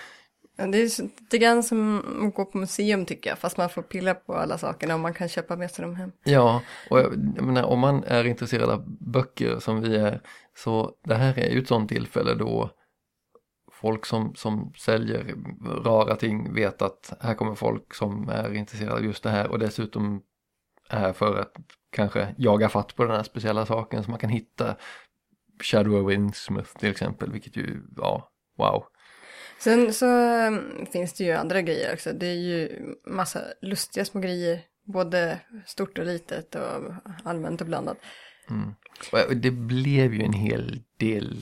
Speaker 1: Ja, det är lite grann som att gå på museum tycker jag, fast man får pilla på alla sakerna och man kan köpa med sig dem hem.
Speaker 2: Ja, och jag, jag menar, om man är intresserad av böcker som vi är, så det här är ju ett sånt tillfälle då folk som, som säljer rara ting vet att här kommer folk som är intresserade av just det här och dessutom är här för att kanske jaga fatt på den här speciella saken som man kan hitta Shadow of Winsmith till exempel, vilket ju, ja, wow.
Speaker 1: Sen så um, finns det ju andra grejer också. Det är ju massa lustiga små grejer. Både stort och litet och allmänt och blandat.
Speaker 2: Mm. Det blev ju en hel del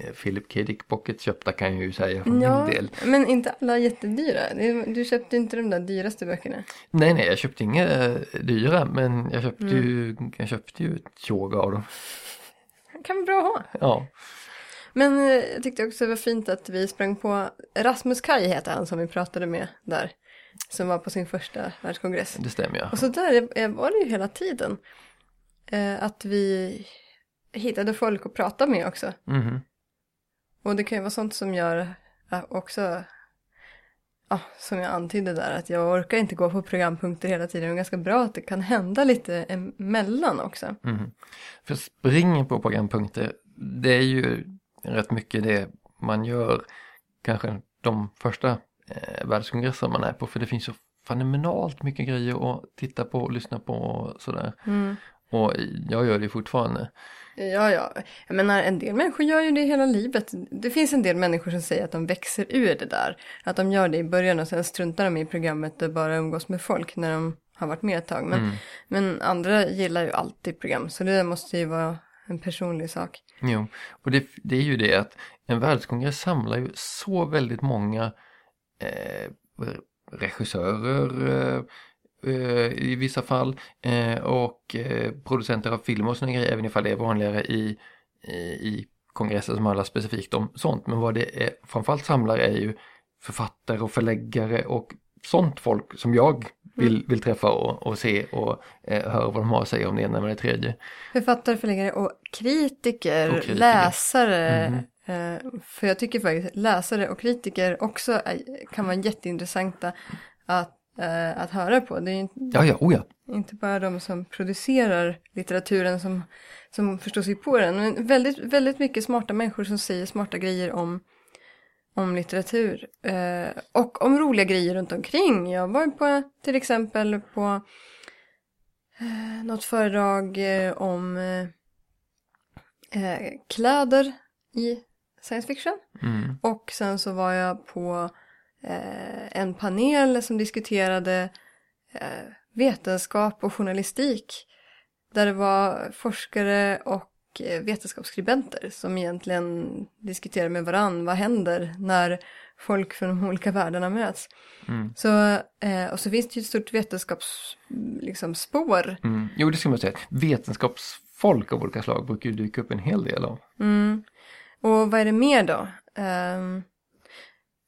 Speaker 2: eh, Philip K. Dick Pocket köpta kan jag ju säga för
Speaker 1: Ja,
Speaker 2: min del.
Speaker 1: men inte alla jättedyra. Du köpte inte de där dyraste böckerna.
Speaker 2: Nej, nej, jag köpte inga eh, dyra, men jag köpte
Speaker 1: Mm.
Speaker 2: ju, jag köpte ju ett tjog av dem.
Speaker 1: Kan vara bra att ha.
Speaker 2: Ja,
Speaker 1: Men eh, jag tyckte också det var fint att vi sprang på Rasmus Kaj heter han som vi pratade med där. Som var på sin första världskongress.
Speaker 2: det stämmer ja.
Speaker 1: Och så där var det ju hela tiden. Eh, att vi hittade folk att prata med också.
Speaker 2: Mhm.
Speaker 1: Och det kan ju vara sånt som gör också, ja, som jag antydde där, att jag orkar inte gå på programpunkter hela tiden. Det är ganska bra att det kan hända lite emellan också.
Speaker 2: Mhm. För springen på programpunkter, det är ju rätt mycket det man gör kanske de första eh, världskongresser man är på, för det finns så fenomenalt mycket grejer att titta på och lyssna på och sådär.
Speaker 1: Mm.
Speaker 2: Och jag gör det fortfarande.
Speaker 1: Ja, ja. Jag menar, en del människor gör ju det hela livet. Det finns en del människor som säger att de växer ur det där. Att de gör det i början och sen struntar de i programmet och bara umgås med folk när de har varit med ett tag. Men,
Speaker 2: Mm.
Speaker 1: men andra gillar ju alltid program, så det måste ju vara en personlig sak.
Speaker 2: Jo, och det, det är ju det att en världskongress samlar ju så väldigt många eh, regissörer eh, eh i vissa fall eh, och eh, producenter av film och sådana grejer, även ifall det är vanligare i, i, i kongresser som handlar specifikt om sånt. Men vad det är, framförallt samlar är ju författare och förläggare och sånt folk som jag vill, vill träffa och, och se och eh, höra vad de har att säga om det ena med det tredje.
Speaker 1: Författare, förläggare och kritiker,
Speaker 2: Och kritiker.
Speaker 1: läsare.
Speaker 2: Mhm.
Speaker 1: Eh, för jag tycker faktiskt läsare och kritiker också är, kan vara jätteintressanta att, eh, att höra på. Det är inte,
Speaker 2: Ja, ja, oh ja.
Speaker 1: inte bara de som producerar litteraturen som, som förstår sig på den. Men väldigt, väldigt mycket smarta människor som säger smarta grejer om, om litteratur. Eh, och om roliga grejer runt omkring. Jag var på till exempel på eh, något föredrag eh, om eh, eh, kläder i science fiction.
Speaker 2: Mm.
Speaker 1: Och sen så var jag på eh, en panel som diskuterade eh, vetenskap och journalistik. Där det var forskare och eh, vetenskapsskribenter som egentligen diskuterade med varann. Vad händer när folk från de olika världarna möts?
Speaker 2: Mm.
Speaker 1: Så, eh, och så finns det ju ett stort vetenskapsspår. Liksom, spår.
Speaker 2: Mm. Jo, det ska man säga. Vetenskapsfolk av olika slag brukar ju dyka upp en hel del av.
Speaker 1: Mm. Och vad är det mer då? Um,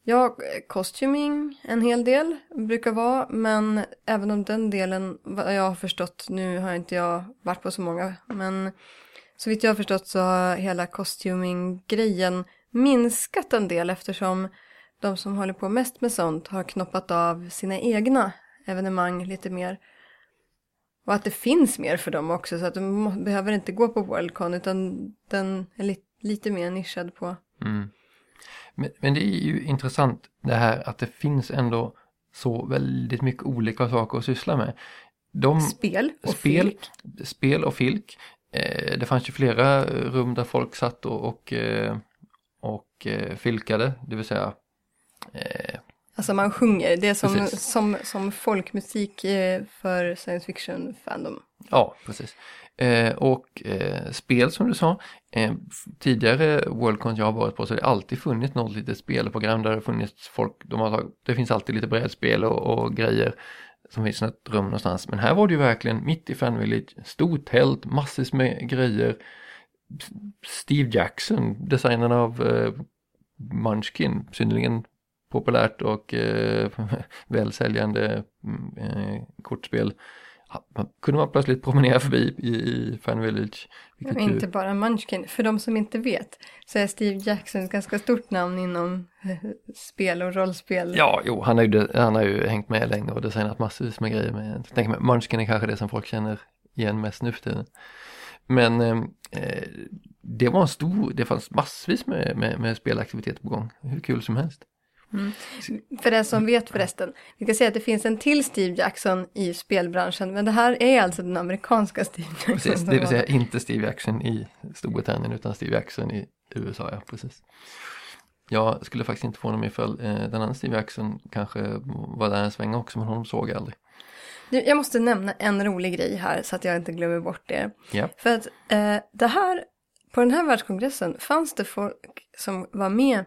Speaker 1: ja, costuming en hel del brukar vara, men även om den delen, vad jag har förstått, nu har inte jag varit på så många, men så vitt jag har förstått så har hela costuming-grejen minskat en del eftersom de som håller på mest med sånt har knoppat av sina egna evenemang lite mer. Och att det finns mer för dem också så att de behöver inte gå på Worldcon utan den är li- lite mer nischad på.
Speaker 2: Mm. Men, men det är ju intressant det här att det finns ändå så väldigt mycket olika saker att syssla med. De,
Speaker 1: Spel och
Speaker 2: spel,
Speaker 1: filk.
Speaker 2: spel och filk. Eh, det fanns ju flera rum där folk satt och, och, eh, och eh, filkade, det vill säga eh,
Speaker 1: Alltså man sjunger, det är som,
Speaker 2: Precis.
Speaker 1: som, som folkmusik eh, för science fiction fandom.
Speaker 2: Ja, precis. Eh, och eh, spel som du sa, eh, tidigare Worldcon jag har varit på så har det alltid funnits något litet spelprogram där det funnits folk, de har, det finns alltid lite brädspel och, och grejer som finns i ett rum någonstans. Men här var det ju verkligen mitt i Fan Village, stort tält, massvis med grejer. Steve Jackson, designern av eh, Munchkin, synnerligen populärt och eh, välsäljande mm, eh, kortspel man, kunde man plötsligt promenera förbi i, i Fan Village.
Speaker 1: Och inte bara Munchkin. För de som inte vet så är Steve Jackson ett ganska stort namn inom eh, spel och rollspel.
Speaker 2: Ja, jo, han har ju, han har ju hängt med länge och designat massvis med grejer. Med, jag tänker mig, Munchkin är kanske det som folk känner igen mest nu för tiden. Men eh, det var en stor, det fanns massvis med, med, med spelaktiviteter på gång. Hur kul som helst.
Speaker 1: Mm. För den som vet förresten, vi kan säga att det finns en till Steve Jackson i spelbranschen, men det här är alltså den amerikanska Steve Jackson.
Speaker 2: Precis, det vill säga inte Steve Jackson i Storbritannien utan Steve Jackson i USA, ja precis. Jag skulle faktiskt inte få honom ifall eh, den andra Steve Jackson kanske var där en sväng också, men honom såg jag aldrig.
Speaker 1: Jag måste nämna en rolig grej här så att jag inte glömmer bort det.
Speaker 2: Ja.
Speaker 1: För att eh, det här, på den här världskongressen fanns det folk som var med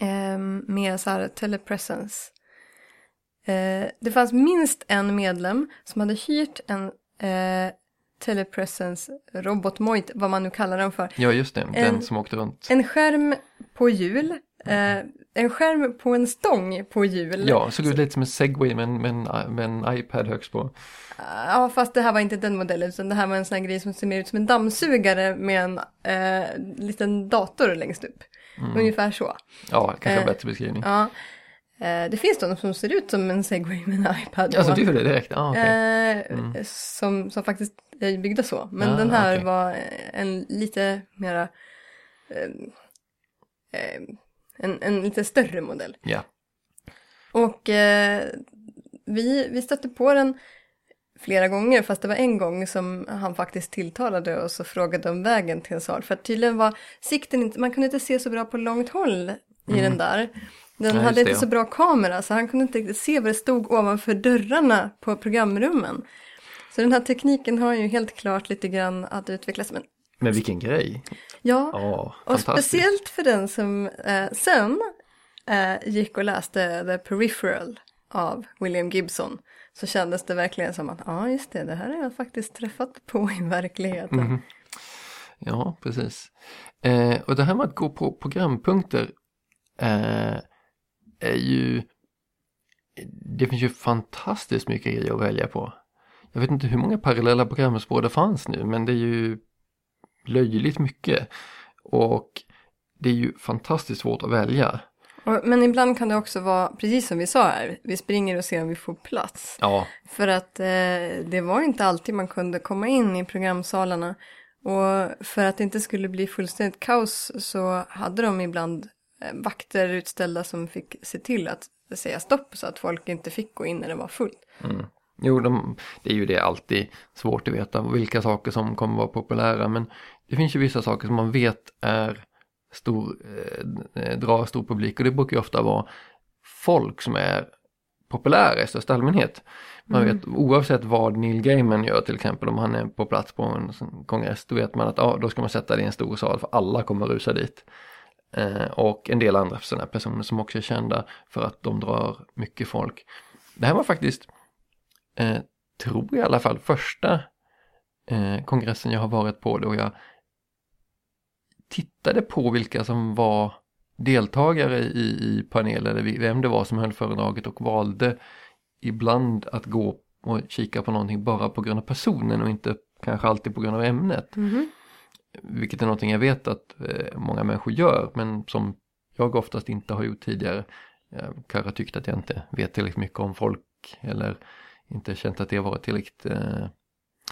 Speaker 1: eh, med så här telepresence. Eh, det fanns minst en medlem som hade hyrt en eh, telepresence robotmojt, vad man nu kallar den för.
Speaker 2: Ja, just det, den som åkte runt.
Speaker 1: En skärm på hjul, eh, en skärm på en stång på hjul.
Speaker 2: Ja, såg ut lite som en segway med en, med en, med en iPad högst på.
Speaker 1: Ja, fast det här var inte den modellen, utan det här var en sån här grej som ser mer ut som en dammsugare med en eh, liten dator längst upp. Mm. Ungefär så.
Speaker 2: Ja, kanske en eh, bättre beskrivning.
Speaker 1: Ja. Eh, det finns de som ser ut som en segway med en iPad.
Speaker 2: Alltså du det direkt? Ah, okay.
Speaker 1: eh, mm. som, som faktiskt är byggda så. Men ah, den här okay. var en lite mera en, en lite större modell.
Speaker 2: Ja.
Speaker 1: Och eh, vi, vi stötte på den flera gånger, fast det var en gång som han faktiskt tilltalade oss och frågade om vägen till en sal. För att tydligen var sikten inte, man kunde inte se så bra på långt håll i mm. den där. Den ja, hade inte så bra kamera så han kunde inte riktigt se vad det stod ovanför dörrarna på programrummen. Så den här tekniken har ju helt klart lite grann att utvecklas. Men,
Speaker 2: men vilken grej!
Speaker 1: Ja, oh, och speciellt för den som eh, sen eh, gick och läste The Peripheral av William Gibson så kändes det verkligen som att ja just det, det här har jag faktiskt träffat på i verkligheten. Mm.
Speaker 2: Ja, precis. Eh, och det här med att gå på programpunkter eh, är ju det finns ju fantastiskt mycket grejer att välja på. Jag vet inte hur många parallella programspår det fanns nu men det är ju löjligt mycket. Och det är ju fantastiskt svårt att välja.
Speaker 1: Men ibland kan det också vara, precis som vi sa här, vi springer och ser om vi får plats.
Speaker 2: Ja.
Speaker 1: För att eh, det var inte alltid man kunde komma in i programsalarna. Och för att det inte skulle bli fullständigt kaos så hade de ibland eh, vakter utställda som fick se till att säga stopp så att folk inte fick gå in när det var fullt.
Speaker 2: Mm. Jo, de, det är ju det alltid svårt att veta vilka saker som kommer vara populära men det finns ju vissa saker som man vet är stor, eh, drar stor publik och det brukar ju ofta vara folk som är populära i största allmänhet. Man mm. vet oavsett vad Neil Gaiman gör till exempel om han är på plats på en kongress då vet man att ja, då ska man sätta det i en stor sal för alla kommer rusa dit. Eh, och en del andra sådana personer som också är kända för att de drar mycket folk. Det här var faktiskt, eh, tror jag i alla fall, första eh, kongressen jag har varit på då jag tittade på vilka som var deltagare i, i panelen, vem det var som höll föredraget och valde ibland att gå och kika på någonting bara på grund av personen och inte kanske alltid på grund av ämnet.
Speaker 1: Mm.
Speaker 2: Vilket är någonting jag vet att eh, många människor gör men som jag oftast inte har gjort tidigare. Jag kanske tyckt att jag inte vet tillräckligt mycket om folk eller inte känt att det varit tillräckligt eh,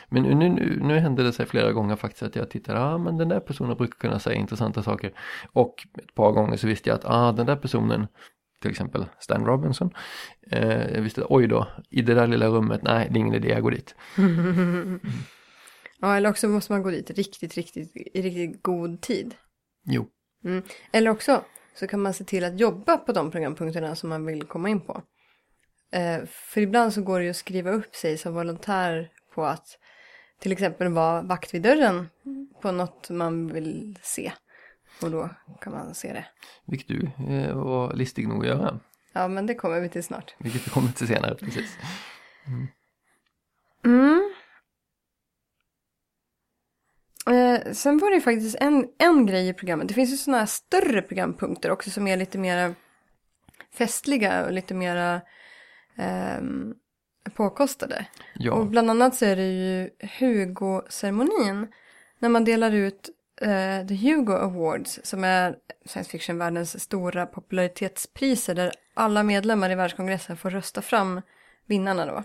Speaker 2: men nu, nu, nu hände det sig flera gånger faktiskt att jag tittade, ja ah, men den där personen brukar kunna säga intressanta saker. Och ett par gånger så visste jag att ah, den där personen, till exempel Stan Robinson, eh, jag visste oj då, i det där lilla rummet, nej det är ingen idé jag går dit.
Speaker 1: Ja, eller också måste man gå dit riktigt, riktigt, i riktigt god tid.
Speaker 2: Jo.
Speaker 1: Mm. Eller också så kan man se till att jobba på de programpunkterna som man vill komma in på. Eh, för ibland så går det ju att skriva upp sig som volontär på att till exempel vara vakt vid dörren på något man vill se. Och då kan man se det.
Speaker 2: Vilket du eh, var listig nog att göra.
Speaker 1: Ja, men det kommer vi till snart.
Speaker 2: Vilket vi kommer till senare, precis.
Speaker 1: Mm. Mm. Eh, sen var det faktiskt en, en grej i programmet. Det finns ju sådana här större programpunkter också som är lite mer festliga och lite mera eh, påkostade.
Speaker 2: Ja,
Speaker 1: Och bland annat så är det ju Hugo-ceremonin när man delar ut eh, The Hugo Awards som är science fiction-världens stora popularitetspriser där alla medlemmar i världskongressen får rösta fram vinnarna då.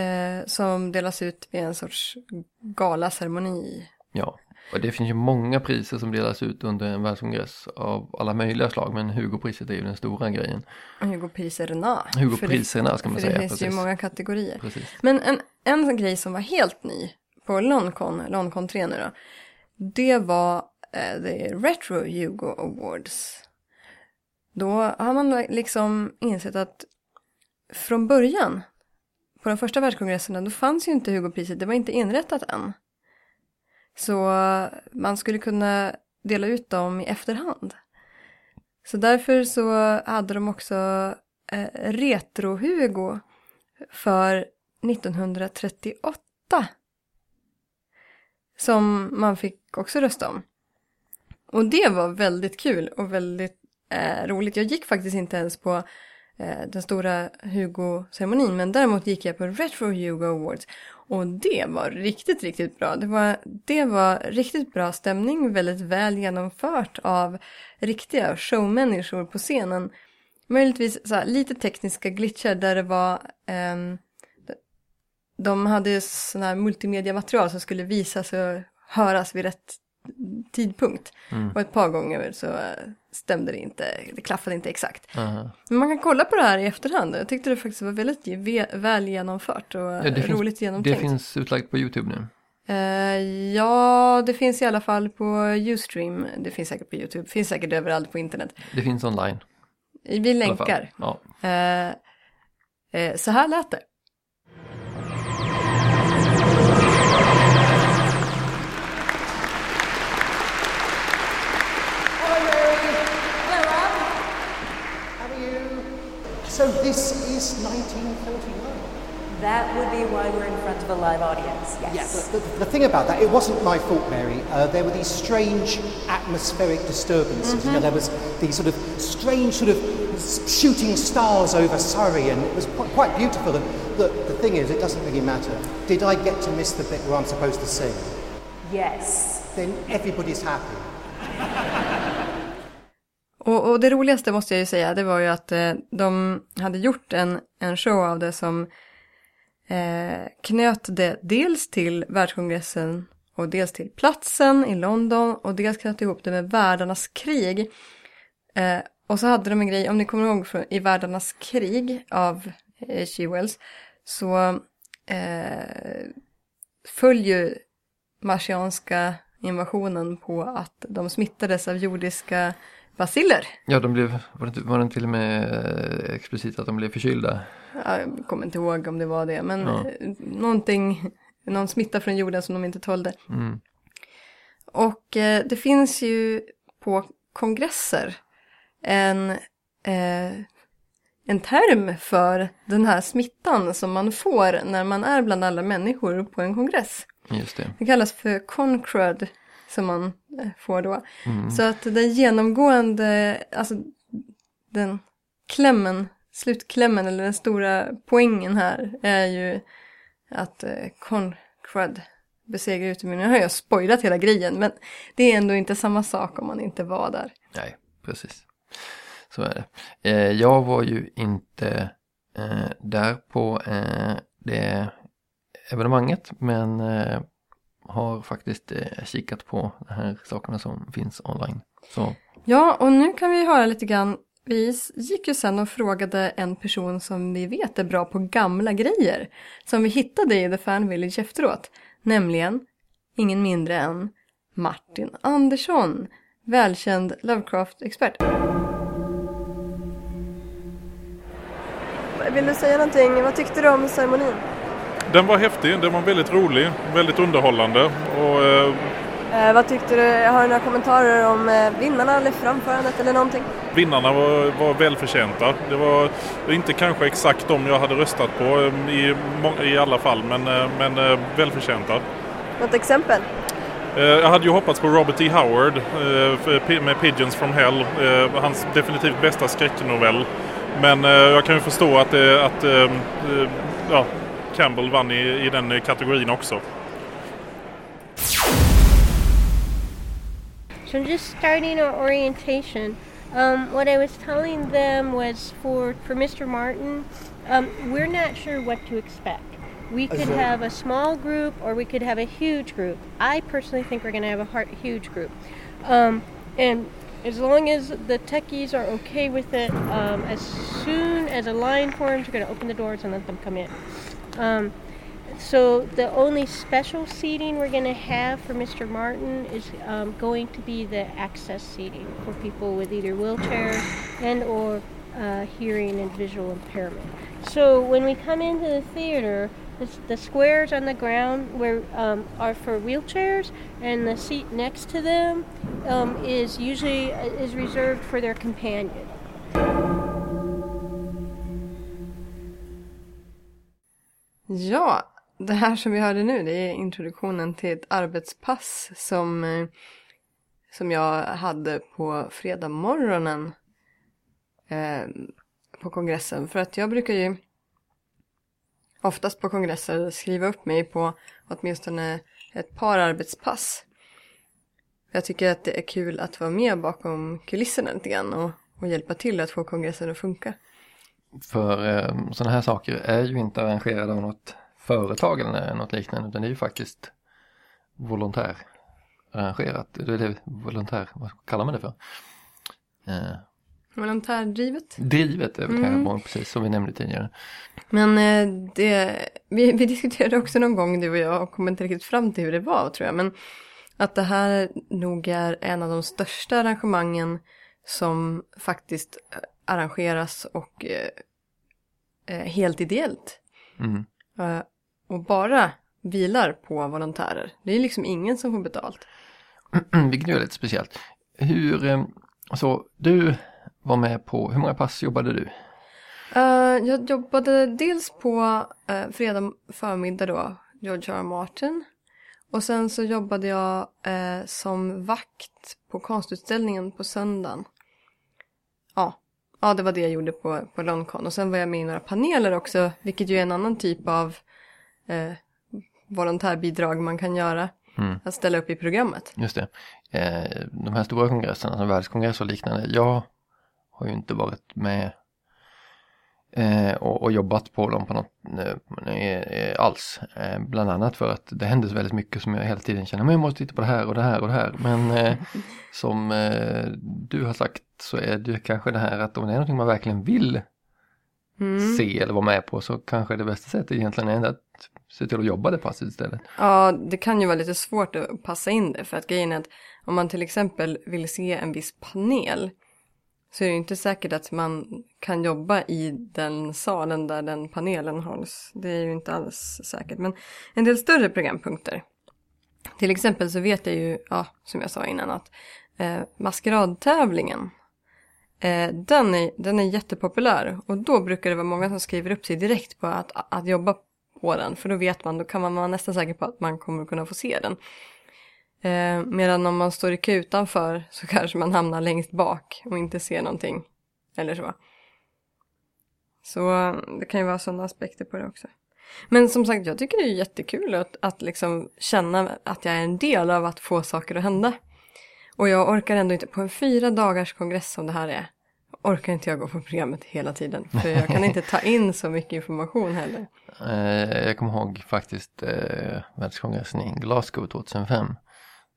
Speaker 1: Eh, som delas ut vid en sorts galaceremoni.
Speaker 2: ja. Och det finns ju många priser som delas ut under en världskongress av alla möjliga slag. Men Hugo-priset är ju den stora grejen.
Speaker 1: Hugo-priserna.
Speaker 2: Hugo-priserna ska man
Speaker 1: För
Speaker 2: säga.
Speaker 1: det finns ju
Speaker 2: precis.
Speaker 1: många kategorier.
Speaker 2: precis.
Speaker 1: Men en, en grej som var helt ny på Loncon, Loncon 3 nu då. Det var eh, The Retro Hugo Awards. Då har man liksom insett att från början på de första världskongresserna då fanns ju inte Hugo-priset, det var inte inrättat än. Så man skulle kunna dela ut dem i efterhand. Så därför så hade de också eh, Retro-Hugo för 1938. Som man fick också rösta om. Och det var väldigt kul och väldigt eh, roligt. Jag gick faktiskt inte ens på Eh, den stora Hugo-ceremonin men däremot gick jag på Retro Hugo Awards. Och det var riktigt, riktigt bra. Det var, det var riktigt bra stämning, väldigt väl genomfört av riktiga showmänniskor på scenen. Möjligtvis så här, lite tekniska glitchar där det var ehm, de hade sådana här multimediamaterial som skulle visas och höras vid rätt tidpunkt. Och ett par gånger så eh, stämde det inte, det klaffade inte exakt.
Speaker 2: Aha.
Speaker 1: Men man kan kolla på det här i efterhand. Jag tyckte det faktiskt var väldigt väl genomfört och
Speaker 2: Ja, det finns-
Speaker 1: roligt
Speaker 2: Det
Speaker 1: genomtänkt.
Speaker 2: finns utlagt på YouTube nu.
Speaker 1: Eh, ja, det finns i alla fall på Ustream. Det finns säkert på YouTube. Det finns säkert överallt på internet.
Speaker 2: Det finns online.
Speaker 1: Vi länkar.
Speaker 2: Ja.
Speaker 1: Eh, eh, så här lät det.
Speaker 8: So this is 1949.
Speaker 9: That would be why we're in front of a live audience. Yes.
Speaker 8: The, the, the thing about that, it wasn't my fault, Mary. Uh, there were these strange atmospheric disturbances. You know, there was these sort of strange sort of shooting stars over Surrey, and it was quite, quite beautiful. And look, the thing is, it doesn't really matter. Did I get to miss the bit where I'm supposed to sing?
Speaker 9: Yes.
Speaker 8: Then everybody's happy.
Speaker 1: Och, och det roligaste måste jag ju säga, det var ju att eh, de hade gjort en, en show av det som eh, knöt det dels till världskongressen och dels till platsen i London och dels knöt ihop det med världarnas krig. Eh, och så hade de en grej, om ni kommer ihåg från, i världarnas krig av eh, H.G. Wells så eh, föll ju marsianska invasionen på att de smittades av jordiska baciller.
Speaker 2: Ja, de blev, var det, var det till och med eh, explicit att de blev förkylda?
Speaker 1: Ja, Jag kommer inte ihåg om det var det, men
Speaker 2: Ja.
Speaker 1: eh, någonting, någon smitta från jorden som de inte tålde.
Speaker 2: Mm.
Speaker 1: Och eh, det finns ju på kongresser en, eh, en term för den här smittan som man får när man är bland alla människor på en kongress.
Speaker 2: Just det.
Speaker 1: Det kallas för concrud som man eh, får då. Så att den genomgående, alltså den klämmen, slutklämmen eller den stora poängen här är ju att eh, concrud besegrar utomjordingar. Nu har jag spoilat hela grejen men det är ändå inte samma sak om man inte var där.
Speaker 2: Nej, precis. Så är det. Eh, jag var ju inte där på det evenemanget men har faktiskt eh, kikat på de här sakerna som finns online. Så
Speaker 1: Ja, och nu kan vi höra lite grann. Vi gick ju sen och frågade en person som vi vet är bra på gamla grejer. Som vi hittade i The Fan Village efteråt. Nämligen ingen mindre än Martin Andersson. Välkänd Lovecraft-expert. Vill du säga någonting? Vad tyckte du om ceremonin?
Speaker 10: Den var häftig, den var väldigt rolig, väldigt underhållande och eh,
Speaker 1: Eh, vad tyckte du? Har några kommentarer om eh, vinnarna eller framförandet eller någonting.
Speaker 10: vinnarna var, var välförtjänta. Det var inte kanske exakt de jag hade röstat på eh, i, i alla fall men, eh, men välförtjänta.
Speaker 1: Något exempel?
Speaker 10: Jag hade ju hoppats på Robert E. Howard med Pigeons from Hell, hans definitivt bästa skräcknovell. Men jag kan ju förstå att, det- att eh, eh, ja, Campbell vann i, i den kategorin också.
Speaker 11: So I'm just starting our orientation. Um, what I was telling them was for, for Mr. Martin, um, we're not sure what to expect. We could have a small group or we could have a huge group. I personally think we're going to have a heart, huge group. Um, and as long as the techies are okay with it, um, as soon as a line forms, we're going to open the doors and let them come in. Um, so the only special seating we're going to have for Mr. Martin is um, going to be the access seating for people with either wheelchairs and or uh, hearing and visual impairment. So when we come into the theater, the, the squares on the ground where um, are for wheelchairs, and the seat next to them um, is usually uh, is reserved for their companion.
Speaker 1: Ja, det här som vi hörde nu det är introduktionen till ett arbetspass som, eh, som jag hade på fredag morgonen eh, på kongressen. För att jag brukar ju oftast på kongresser skriva upp mig på åtminstone ett par arbetspass. Jag tycker att det är kul att vara med bakom kulisserna lite grann och, och hjälpa till att få kongressen att funka.
Speaker 2: För eh, sådana här saker är ju inte arrangerade av något företag eller något liknande utan det är ju faktiskt volontärsarrangerat. Det är det volontär, vad kallar man det för?
Speaker 1: Eh, Volontärdrivet?
Speaker 2: Drivet är väl mm. precis som vi nämnde tidigare.
Speaker 1: Men eh, det, vi, vi diskuterade också någon gång du och jag och kom inte riktigt fram till hur det var tror jag. Men att det här nog är en av de största arrangemangen som faktiskt eh, arrangeras och eh, eh, helt ideellt. Mm. Uh, och bara vilar på volontärer. Det är liksom ingen som får betalt.
Speaker 2: Vilket är lite speciellt. Hur, så du var med på, hur många pass jobbade du?
Speaker 1: Uh, jag jobbade dels på uh, fredag förmiddag då, George R. Martin. Och sen så jobbade jag uh, som vakt på konstutställningen på söndagen. Ja, ja det var det jag gjorde på, på London. Och sen var jag med i några paneler också, vilket ju är en annan typ av uh, volontärbidrag man kan göra. Mm. Att ställa upp i programmet.
Speaker 2: Just det. de här stora kongresserna, som världskongress och liknande. Jag har ju inte varit med eh, och, och, jobbat på dem på något eh, alls. Eh, bland annat för att det händer så väldigt mycket som jag hela tiden känner, men jag måste titta på det här och det här och det här. Men eh, som eh, du har sagt så är det kanske det här att om det är någonting man verkligen vill mm. se eller vara med på så kanske det bästa sättet egentligen är att se till att jobba det passet istället.
Speaker 1: Ja, det kan ju vara lite svårt att passa in det för att grejen är att om man till exempel vill se en viss panel så är det inte säkert att man kan jobba i den salen där den panelen hålls. Det är ju inte alls säkert. Men en del större programpunkter. Till exempel så vet jag ju, ja, som jag sa innan, att eh, maskeradtävlingen eh, den, är, den är jättepopulär och då brukar det vara många som skriver upp sig direkt på att, att jobba på den. För då vet man, då kan man vara nästan säker på att man kommer kunna få se den. Eh, medan om man står i kö utanför så kanske man hamnar längst bak och inte ser någonting. Eller så. Så eh, det kan ju vara sådana aspekter på det också. Men som sagt, jag tycker det är jättekul att, att liksom känna att jag är en del av att få saker att hända. Och jag orkar ändå inte, på en fyra dagars kongress som det här är, orkar inte jag gå på programmet hela tiden. För jag kan inte ta in så mycket information heller.
Speaker 2: Eh, jag kommer ihåg faktiskt eh, världskongressen i Glasgow 2005.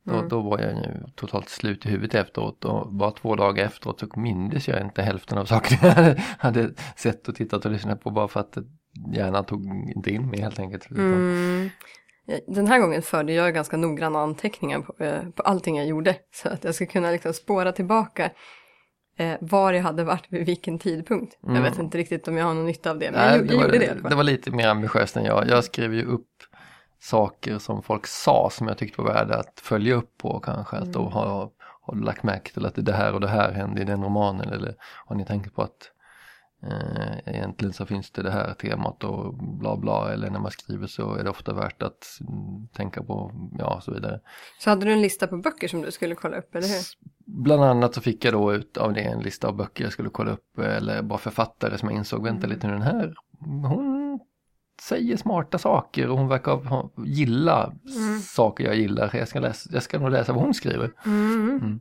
Speaker 2: Då, mm. då var jag ju totalt slut i huvudet efteråt och bara två dagar efteråt så mindes jag inte hälften av sakerna jag hade sett och tittat och lyssnat på bara för att hjärnan tog inte in mig helt enkelt.
Speaker 1: Mm. Den här gången förde jag ganska noggranna anteckningar på, eh, på allting jag gjorde så att jag skulle kunna liksom spåra tillbaka eh, var jag hade varit vid vilken tidpunkt. Mm. Jag vet inte riktigt om jag har någon nytta av det, men Nej, jag, jag
Speaker 2: det var,
Speaker 1: gjorde det.
Speaker 2: Det var lite mer ambitiöst än jag. Jag skrev ju upp saker som folk sa som jag tyckte var värda att följa upp på kanske. Mm. Att då har, har du lagt märke till att det här och det här hände i den romanen eller har ni tänkt på att eh, egentligen så finns det det här temat och bla bla eller när man skriver så är det ofta värt att mm, tänka på ja så vidare.
Speaker 1: Så hade du en lista på böcker som du skulle kolla upp eller hur?
Speaker 2: Bland annat så fick jag då ut av det en lista av böcker jag skulle kolla upp eller bara författare som jag insåg, vänta mm. lite nu den här, hon säger smarta saker och hon verkar gilla
Speaker 1: Mm.
Speaker 2: saker jag gillar. Jag ska, läsa, jag ska nog läsa vad hon skriver.
Speaker 1: Mm.
Speaker 2: Mm.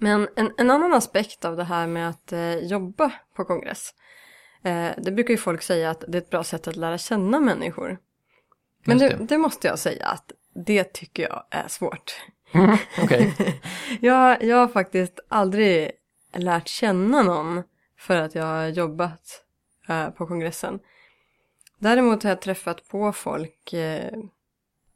Speaker 1: Men en, en annan aspekt av det här med att eh, jobba på kongress. Eh, det brukar ju folk säga att det är ett bra sätt att lära känna människor. Men det, det måste jag säga att det tycker jag är svårt.
Speaker 2: Mm, Okej.
Speaker 1: jag, jag har faktiskt aldrig lärt känna någon för att jag har jobbat eh, på kongressen. Däremot har jag träffat på folk, eh,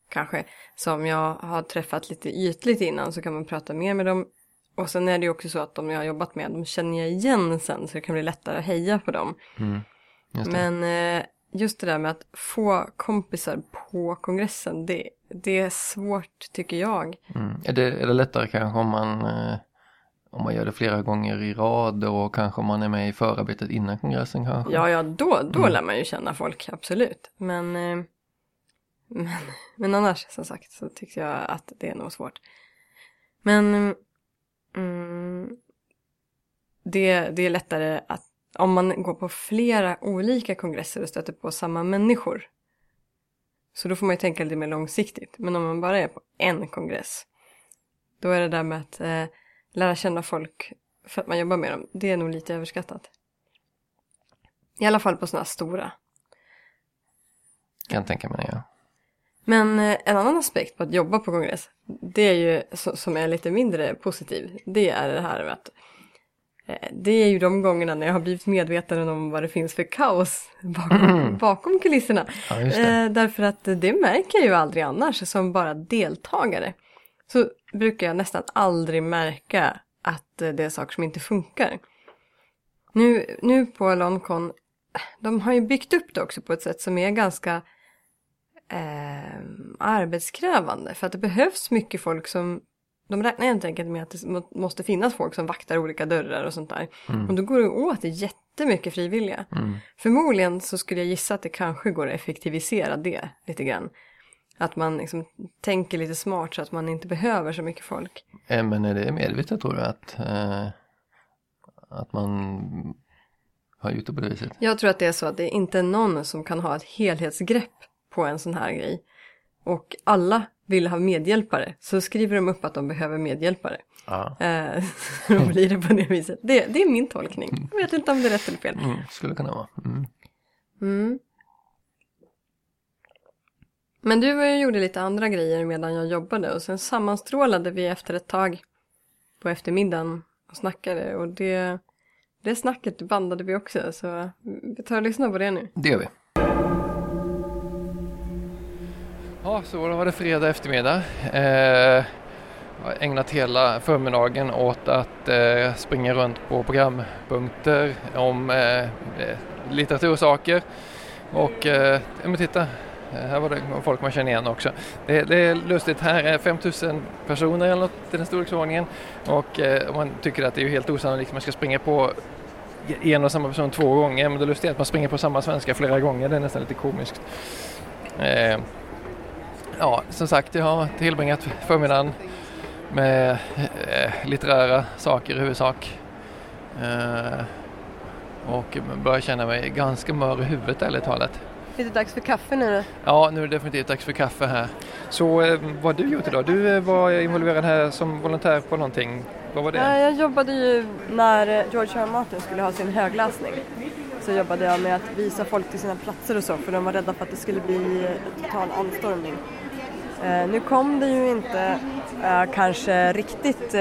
Speaker 1: kanske, som jag har träffat lite ytligt innan så kan man prata mer med dem. Och sen är det ju också så att de jag har jobbat med, de känner jag igen sen så det kan bli lättare att heja på dem.
Speaker 2: Mm. Just.
Speaker 1: Men eh, just det där med att få kompisar på kongressen, det, det är svårt tycker jag.
Speaker 2: Mm. Är, det, är det lättare kanske om man, eh, om man gör det flera gånger i rad och kanske om man är med i förarbetet innan kongressen kanske?
Speaker 1: Ja, ja, då, då
Speaker 2: Mm.
Speaker 1: lär man ju känna folk, absolut. Men, eh, men, men annars, som sagt, så tyckte jag att det är nog svårt. Men mm, det, det är lättare att om man går på flera olika kongresser och stöter på samma människor. Så då får man ju tänka lite mer långsiktigt. Men om man bara är på en kongress, då är det där med att eh, lära känna folk för att man jobbar med dem, det är nog lite överskattat. I alla fall på sådana stora.
Speaker 2: Kan tänka mig ja.
Speaker 1: Men eh, en annan aspekt på att jobba på kongress, det är ju som är lite mindre positiv. Det är det här med att eh, det är ju de gångerna när jag har blivit medveten om vad det finns för kaos bakom, bakom kulisserna.
Speaker 2: Ja.
Speaker 1: Eh, därför att det märker jag ju aldrig annars som bara deltagare. Så brukar jag nästan aldrig märka att eh, det är saker som inte funkar. Nu, nu på Loncon, de har ju byggt upp det också på ett sätt som är ganska eh, arbetskrävande. För att det behövs mycket folk som, de räknar helt enkelt med att det må- måste finnas folk som vaktar olika dörrar och sånt där. Och då går det åt jättemycket frivilliga.
Speaker 2: Mm.
Speaker 1: Förmodligen så skulle jag gissa att det kanske går att effektivisera det lite grann. Att man liksom tänker lite smart så att man inte behöver så mycket folk.
Speaker 2: Eh, Men är det medvetet tror du att, eh, att man har gjort det på det viset?
Speaker 1: Jag tror att det är så att det är inte någon som kan ha ett helhetsgrepp på en sån här grej. Och alla vill ha medhjälpare, så skriver de upp att de behöver medhjälpare.
Speaker 2: Ja.
Speaker 1: Eh, då blir det på det viset. Det, det är min tolkning. Jag vet inte om det är rätt eller fel.
Speaker 2: Mm, skulle kunna vara. Mm.
Speaker 1: Mm. Men du var ju gjorde lite andra grejer medan jag jobbade och sen sammanstrålade vi efter ett tag på eftermiddagen och snackade och det, det snacket bandade vi också så vi tar och lyssnar på det nu.
Speaker 2: Det gör vi. Ja, så då var det fredag eftermiddag. Eh, jag har ägnat hela förmiddagen åt att eh, springa runt på programpunkter om eh, eh litteratursaker. Och eh, men titta, här var det folk man känner igen också. Det, det är lustigt, här är 5000 personer eller något i den storleksordningen. Och eh, man tycker att det är helt osannolikt att man ska springa på en och samma person två gånger. Men det lustiga är att man springer på samma svenska flera gånger. Det är nästan lite komiskt. Eh, ja, som sagt, jag har tillbringat förmiddagen med eh, litterära saker i huvudsak. Eh, och börjar känna mig ganska mör i huvudet ärligt talat.
Speaker 1: Är det dags för kaffe nu då?
Speaker 2: Ja, nu är det definitivt dags för kaffe här. Så eh, vad har du gjort idag? Du eh, var involverad här som volontär på någonting. Vad var det?
Speaker 1: Ja, jag jobbade ju när eh, George R. Martin skulle ha sin högläsning. Så jobbade jag med att visa folk till sina platser och så för de var rädda för att det skulle bli eh, total anstormning. Eh, nu kom det ju inte eh, kanske riktigt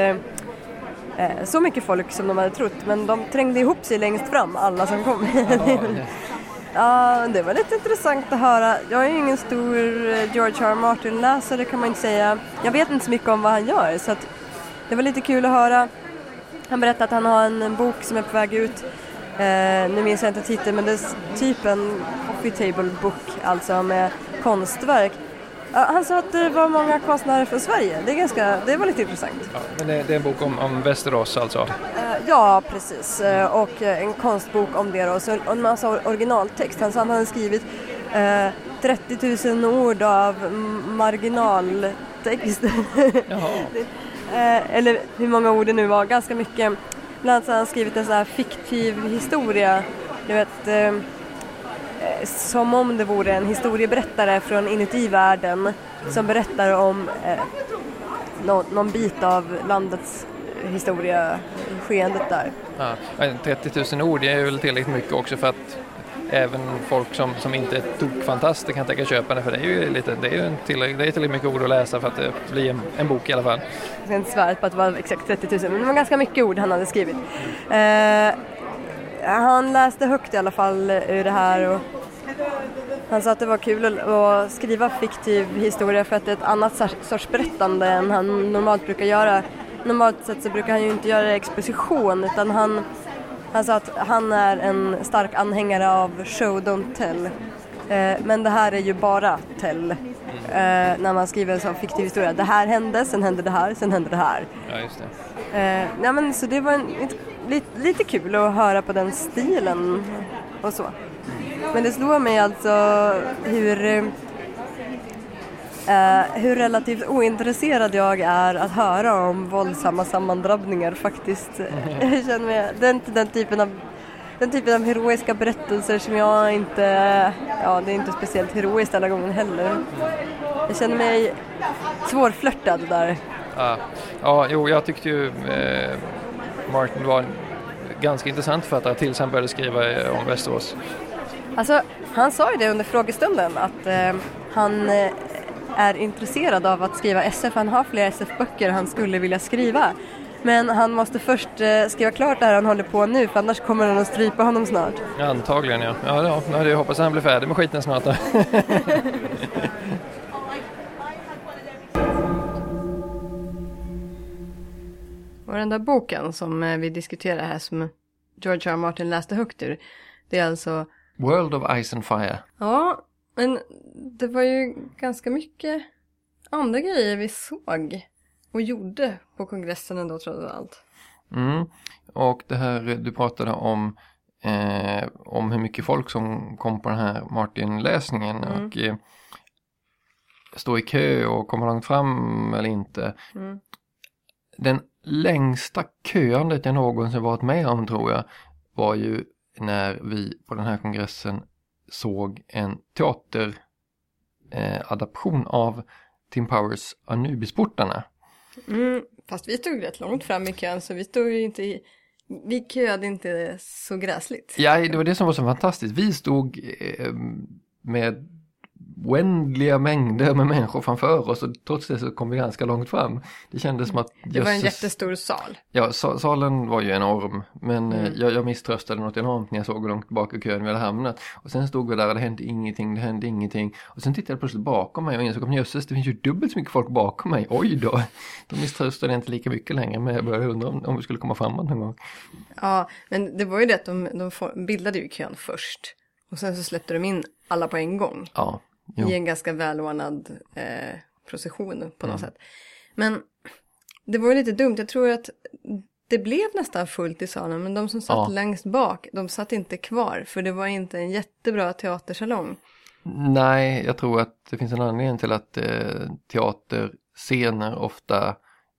Speaker 1: så mycket folk som de hade trott men de trängde ihop sig längst fram, alla som kom. Ja, det var lite intressant att höra. Jag är ju ingen stor eh, George R. R. Martin-läsare kan man inte säga. Jag vet inte så mycket om vad han gör så att det var lite kul att höra. Han berättade att han har en bok som är på väg ut. Eh, nu minns jag inte titeln men det är typ en coffee table book, alltså med konstverk. Ja, han sa att det var många konstnärer från Sverige. Det, är ganska, det var lite intressant.
Speaker 2: Ja, men det, det är en bok om, om Västerås alltså?
Speaker 1: Eh, Ja, precis. Eh, Och eh, en konstbok om det då. Så en massa or- originaltext. Han sa han hade skrivit eh, 30 000 ord av marginaltext.
Speaker 2: Jaha.
Speaker 1: Eller hur många ord det nu var, ganska mycket. Bland annat så har han skrivit en sån här fiktiv historia. Du vet, som om det vore en historieberättare från inuti världen som berättar om eh, nå, någon bit av landets historia, skeendet där.
Speaker 2: Ja, men 30 000 ord är väl tillräckligt mycket också för att även folk som, som inte är tokfantaster kan tänka köpa det för det är ju lite, det är ju tillräckligt, det är tillräckligt mycket ord att läsa för att det blir en, en bok i alla fall.
Speaker 1: Jag ska inte svära på att det var exakt 30 000 men det var ganska mycket ord han hade skrivit. Eh, han läste högt i alla fall ur det här och han sa att det var kul att skriva fiktiv historia för att det är ett annat sorts berättande än han normalt brukar göra. Normalt sett så brukar han ju inte göra exposition utan han, han sa att han är en stark anhängare av show don't tell. Eh, men det här är ju bara tell. Eh, när man skriver en sån fiktiv historia. Det här hände, sen hände det här, sen hände det här.
Speaker 2: Ja, just det.
Speaker 1: Eh, ja, men, så det var en, lite, lite kul att höra på den stilen och så. Men det slår mig alltså hur, Uh, hur relativt ointresserad jag är att höra om våldsamma sammandrabbningar faktiskt. jag känner mig, den, den, typen av, den typen av heroiska berättelser som jag inte, ja det är inte speciellt heroiskt alla gånger heller. Jag känner mig svårflörtad där.
Speaker 2: Ja, ja jo jag tyckte ju eh, Martin var en ganska intressant författare tills han började skriva eh, om Västerås.
Speaker 1: Alltså, han sa ju det under frågestunden att eh, han eh, är intresserad av att skriva SF. Han har flera SF-böcker han skulle vilja skriva. Men han måste först eh, skriva klart det här han håller på nu för annars kommer han att strypa honom snart.
Speaker 2: Ja, antagligen ja. Ja, ja jag hoppas att han blir färdig med skiten snart.
Speaker 1: Och den där boken som eh, vi diskuterar här som George R. R. Martin läste högt ur. Det är alltså
Speaker 2: World of Ice and Fire.
Speaker 1: Ja, men det var ju ganska mycket andra grejer vi såg och gjorde på kongressen ändå trots allt.
Speaker 2: Mm. Och det här du pratade om eh, om hur mycket folk som kom på den här Martin-läsningen mm. och eh, stå i kö och komma långt fram eller inte. Mm. Den längsta köandet jag någonsin varit med om tror jag var ju när vi på den här kongressen såg en teateradaption eh, av Tim Powers Anubisportarna.
Speaker 1: Mm, fast vi stod rätt långt fram i kön så vi stod ju inte i, vi köade inte så gräsligt.
Speaker 2: Ja, det var det som var så fantastiskt. Vi stod eh, med oändliga mängder med människor framför oss och trots det så kom vi ganska långt fram. Det kändes som att...
Speaker 1: Det var en jättestor sal.
Speaker 2: Ja, salen var ju enorm men eh, mm. jag, jag misströstade något enormt när jag såg hur långt bak i kön vi hade hamnat. Och sen stod vi där och det hände ingenting, det hände ingenting. Och sen tittade jag plötsligt bakom mig och insåg att jösses, det finns ju dubbelt så mycket folk bakom mig. Oj då! Då misströstade jag inte lika mycket längre men jag började undra om, om vi skulle komma framåt någon gång.
Speaker 1: Ja, men det var ju det att de, de bildade ju kön först. Och sen så släppte de in alla på en gång.
Speaker 2: Ja
Speaker 1: jo. i en ganska välordnad eh, procession på något mm. sätt. Men det var ju lite dumt, jag tror att det blev nästan fullt i salen men de som satt ja. längst bak, de satt inte kvar för det var inte en jättebra teatersalong.
Speaker 2: Nej, jag tror att det finns en anledning till att eh, teaterscener ofta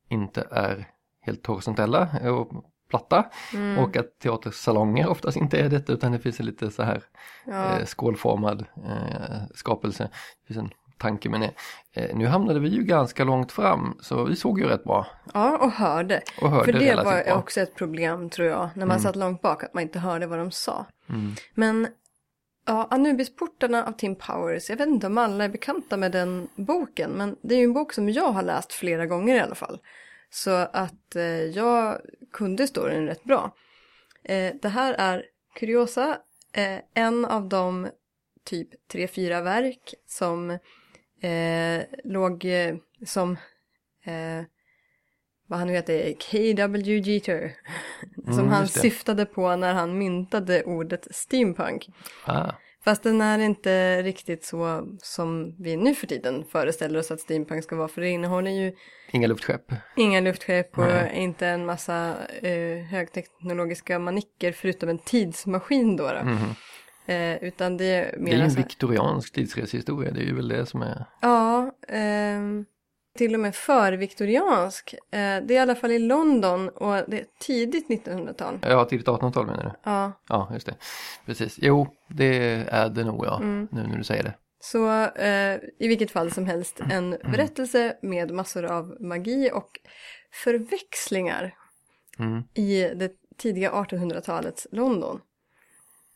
Speaker 2: inte är helt horisontella och platta mm. och att teatersalonger oftast inte är det utan det finns en lite så här ja. eh, skålformad eh, skapelse. Det finns en tanke med det. Eh, nu hamnade vi ju ganska långt fram så vi såg ju rätt bra.
Speaker 1: Ja och hörde. Och hörde För det var bra. också ett problem tror jag när man mm. satt långt bak att man inte hörde vad de sa. Mm. Men Ja, Anubisportarna av Tim Powers. Jag vet inte om alla är bekanta med den boken men det är ju en bok som jag har läst flera gånger i alla fall. Så att eh, jag kunde storyn rätt bra. Eh, det här är kuriosa, eh, en av de typ tre, fyra verk som eh, låg eh, som eh, vad han nu heter, K.W. Jeter. Mm, som han syftade på när han myntade ordet steampunk. Ah. Fast den är inte riktigt så som vi nu för tiden föreställer oss att steampunk ska vara. För det innehåller ju
Speaker 2: Inga luftskepp.
Speaker 1: Inga luftskepp och Nej. inte en massa eh, högteknologiska manicker förutom en tidsmaskin då. då. Mm. Eh, utan det är
Speaker 2: mer Det är ju en viktoriansk tidsresehistoria, det är ju väl det som är.
Speaker 1: Ja, eh, till och med förviktoriansk. Eh, det är i alla fall i London och det är tidigt 1900-tal.
Speaker 2: Ja, tidigt 1800-tal menar du?
Speaker 1: Ja.
Speaker 2: Ja, just det. Precis. Jo, det är det nog ja,
Speaker 1: Mm.
Speaker 2: nu när du säger det.
Speaker 1: Så eh, i vilket fall som helst en
Speaker 2: Mm.
Speaker 1: berättelse med massor av magi och förväxlingar
Speaker 2: Mm.
Speaker 1: i det tidiga 1800-talets London.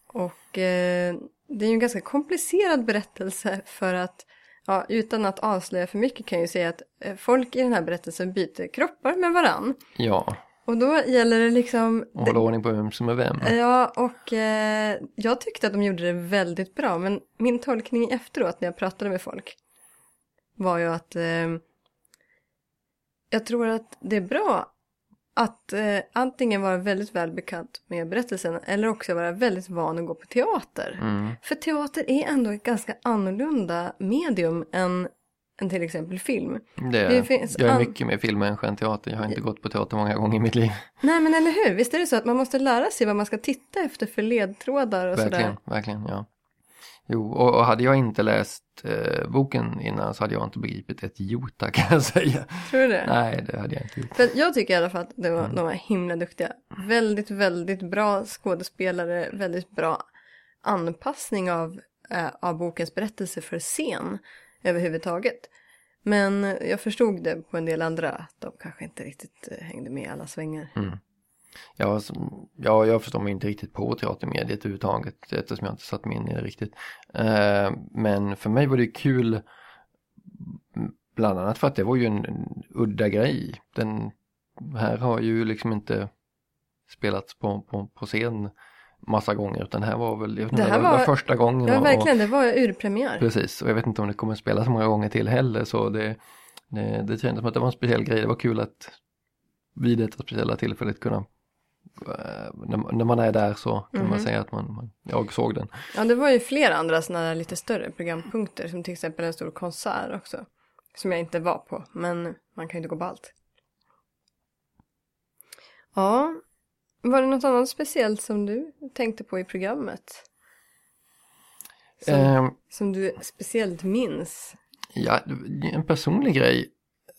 Speaker 1: Och eh, det är ju en ganska komplicerad berättelse för att Ja, utan att avslöja för mycket kan jag ju säga att eh, folk i den här berättelsen byter kroppar med varann.
Speaker 2: Ja,
Speaker 1: Och då gäller det liksom...
Speaker 2: och hålla ordning på vem som är vem.
Speaker 1: Ja, och eh, jag tyckte att de gjorde det väldigt bra. Men min tolkning efteråt när jag pratade med folk var ju att eh, jag tror att det är bra att eh, antingen vara väldigt väl bekant med berättelsen eller också vara väldigt van att gå på teater.
Speaker 2: Mm.
Speaker 1: För teater är ändå ett ganska annorlunda medium än, än till exempel film.
Speaker 2: Det,
Speaker 1: Det finns
Speaker 2: jag är mycket mer filmmänniska än teater. Jag har inte gått på teater många gånger i mitt liv.
Speaker 1: Nej men eller hur, visst är det så att man måste lära sig vad man ska titta efter för ledtrådar och
Speaker 2: Verkligen,
Speaker 1: sådär.
Speaker 2: verkligen, ja. Jo, och, och hade jag inte läst eh, boken innan så hade jag inte begripit ett jota kan jag säga.
Speaker 1: Tror du det?
Speaker 2: Nej, det hade jag inte gjort.
Speaker 1: För jag tycker i alla fall att det var,
Speaker 2: Mm.
Speaker 1: de var himla duktiga. Väldigt, väldigt bra skådespelare, väldigt bra anpassning av, eh, av bokens berättelse för scen överhuvudtaget. Men jag förstod det på en del andra att de kanske inte riktigt eh, hängde med i alla svängar.
Speaker 2: Mm. Ja, som, ja, jag förstår mig inte riktigt på teatermediet överhuvudtaget eftersom jag inte satt mig in i det riktigt. Eh, men för mig var det kul bland annat för att det var ju en, en udda grej. Den här har ju liksom inte spelats på, på, på scen massa gånger utan här var väl jag vet inte,
Speaker 1: Det här
Speaker 2: det var,
Speaker 1: var-
Speaker 2: första gången.
Speaker 1: Ja,
Speaker 2: och-
Speaker 1: verkligen, det var urpremiär.
Speaker 2: Precis, och jag vet inte om det kommer spelas så många gånger till heller så det, det, det kändes som att det var en speciell grej. Det var kul att vid detta speciella tillfället kunna när, när man är där så kan man
Speaker 1: Mhm.
Speaker 2: säga att man, man, jag såg den.
Speaker 1: Ja, det var ju flera andra sådana där lite större programpunkter som till exempel en stor konsert också. Som jag inte var på, men man kan ju inte gå på allt. Ja, var det något annat speciellt som du tänkte på i programmet? Som,
Speaker 2: Ehm,
Speaker 1: som du speciellt minns?
Speaker 2: Ja, en personlig grej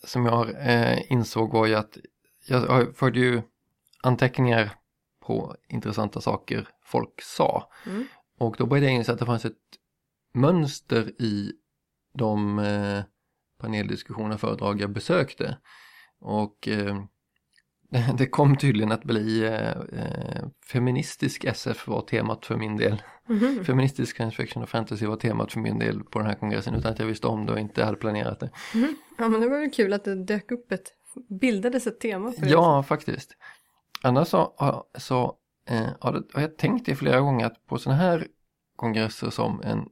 Speaker 2: som jag eh, insåg var ju att jag förde ju anteckningar på intressanta saker folk sa.
Speaker 1: Mm.
Speaker 2: Och då började jag inse att det fanns ett mönster i de eh, paneldiskussioner och föredrag jag besökte. Och eh, det kom tydligen att bli eh, eh, feministisk SF var temat för min del.
Speaker 1: Mhm.
Speaker 2: Feministisk science fiction och fantasy var temat för min del på den här kongressen utan att jag visste om det och inte hade planerat det.
Speaker 1: Mhm. Ja, men det var väl kul att det dök upp ett, bildades ett tema för det.
Speaker 2: Ja, faktiskt. Annars så, så eh, har, jag tänkt det flera gånger att på sådana här kongresser som en,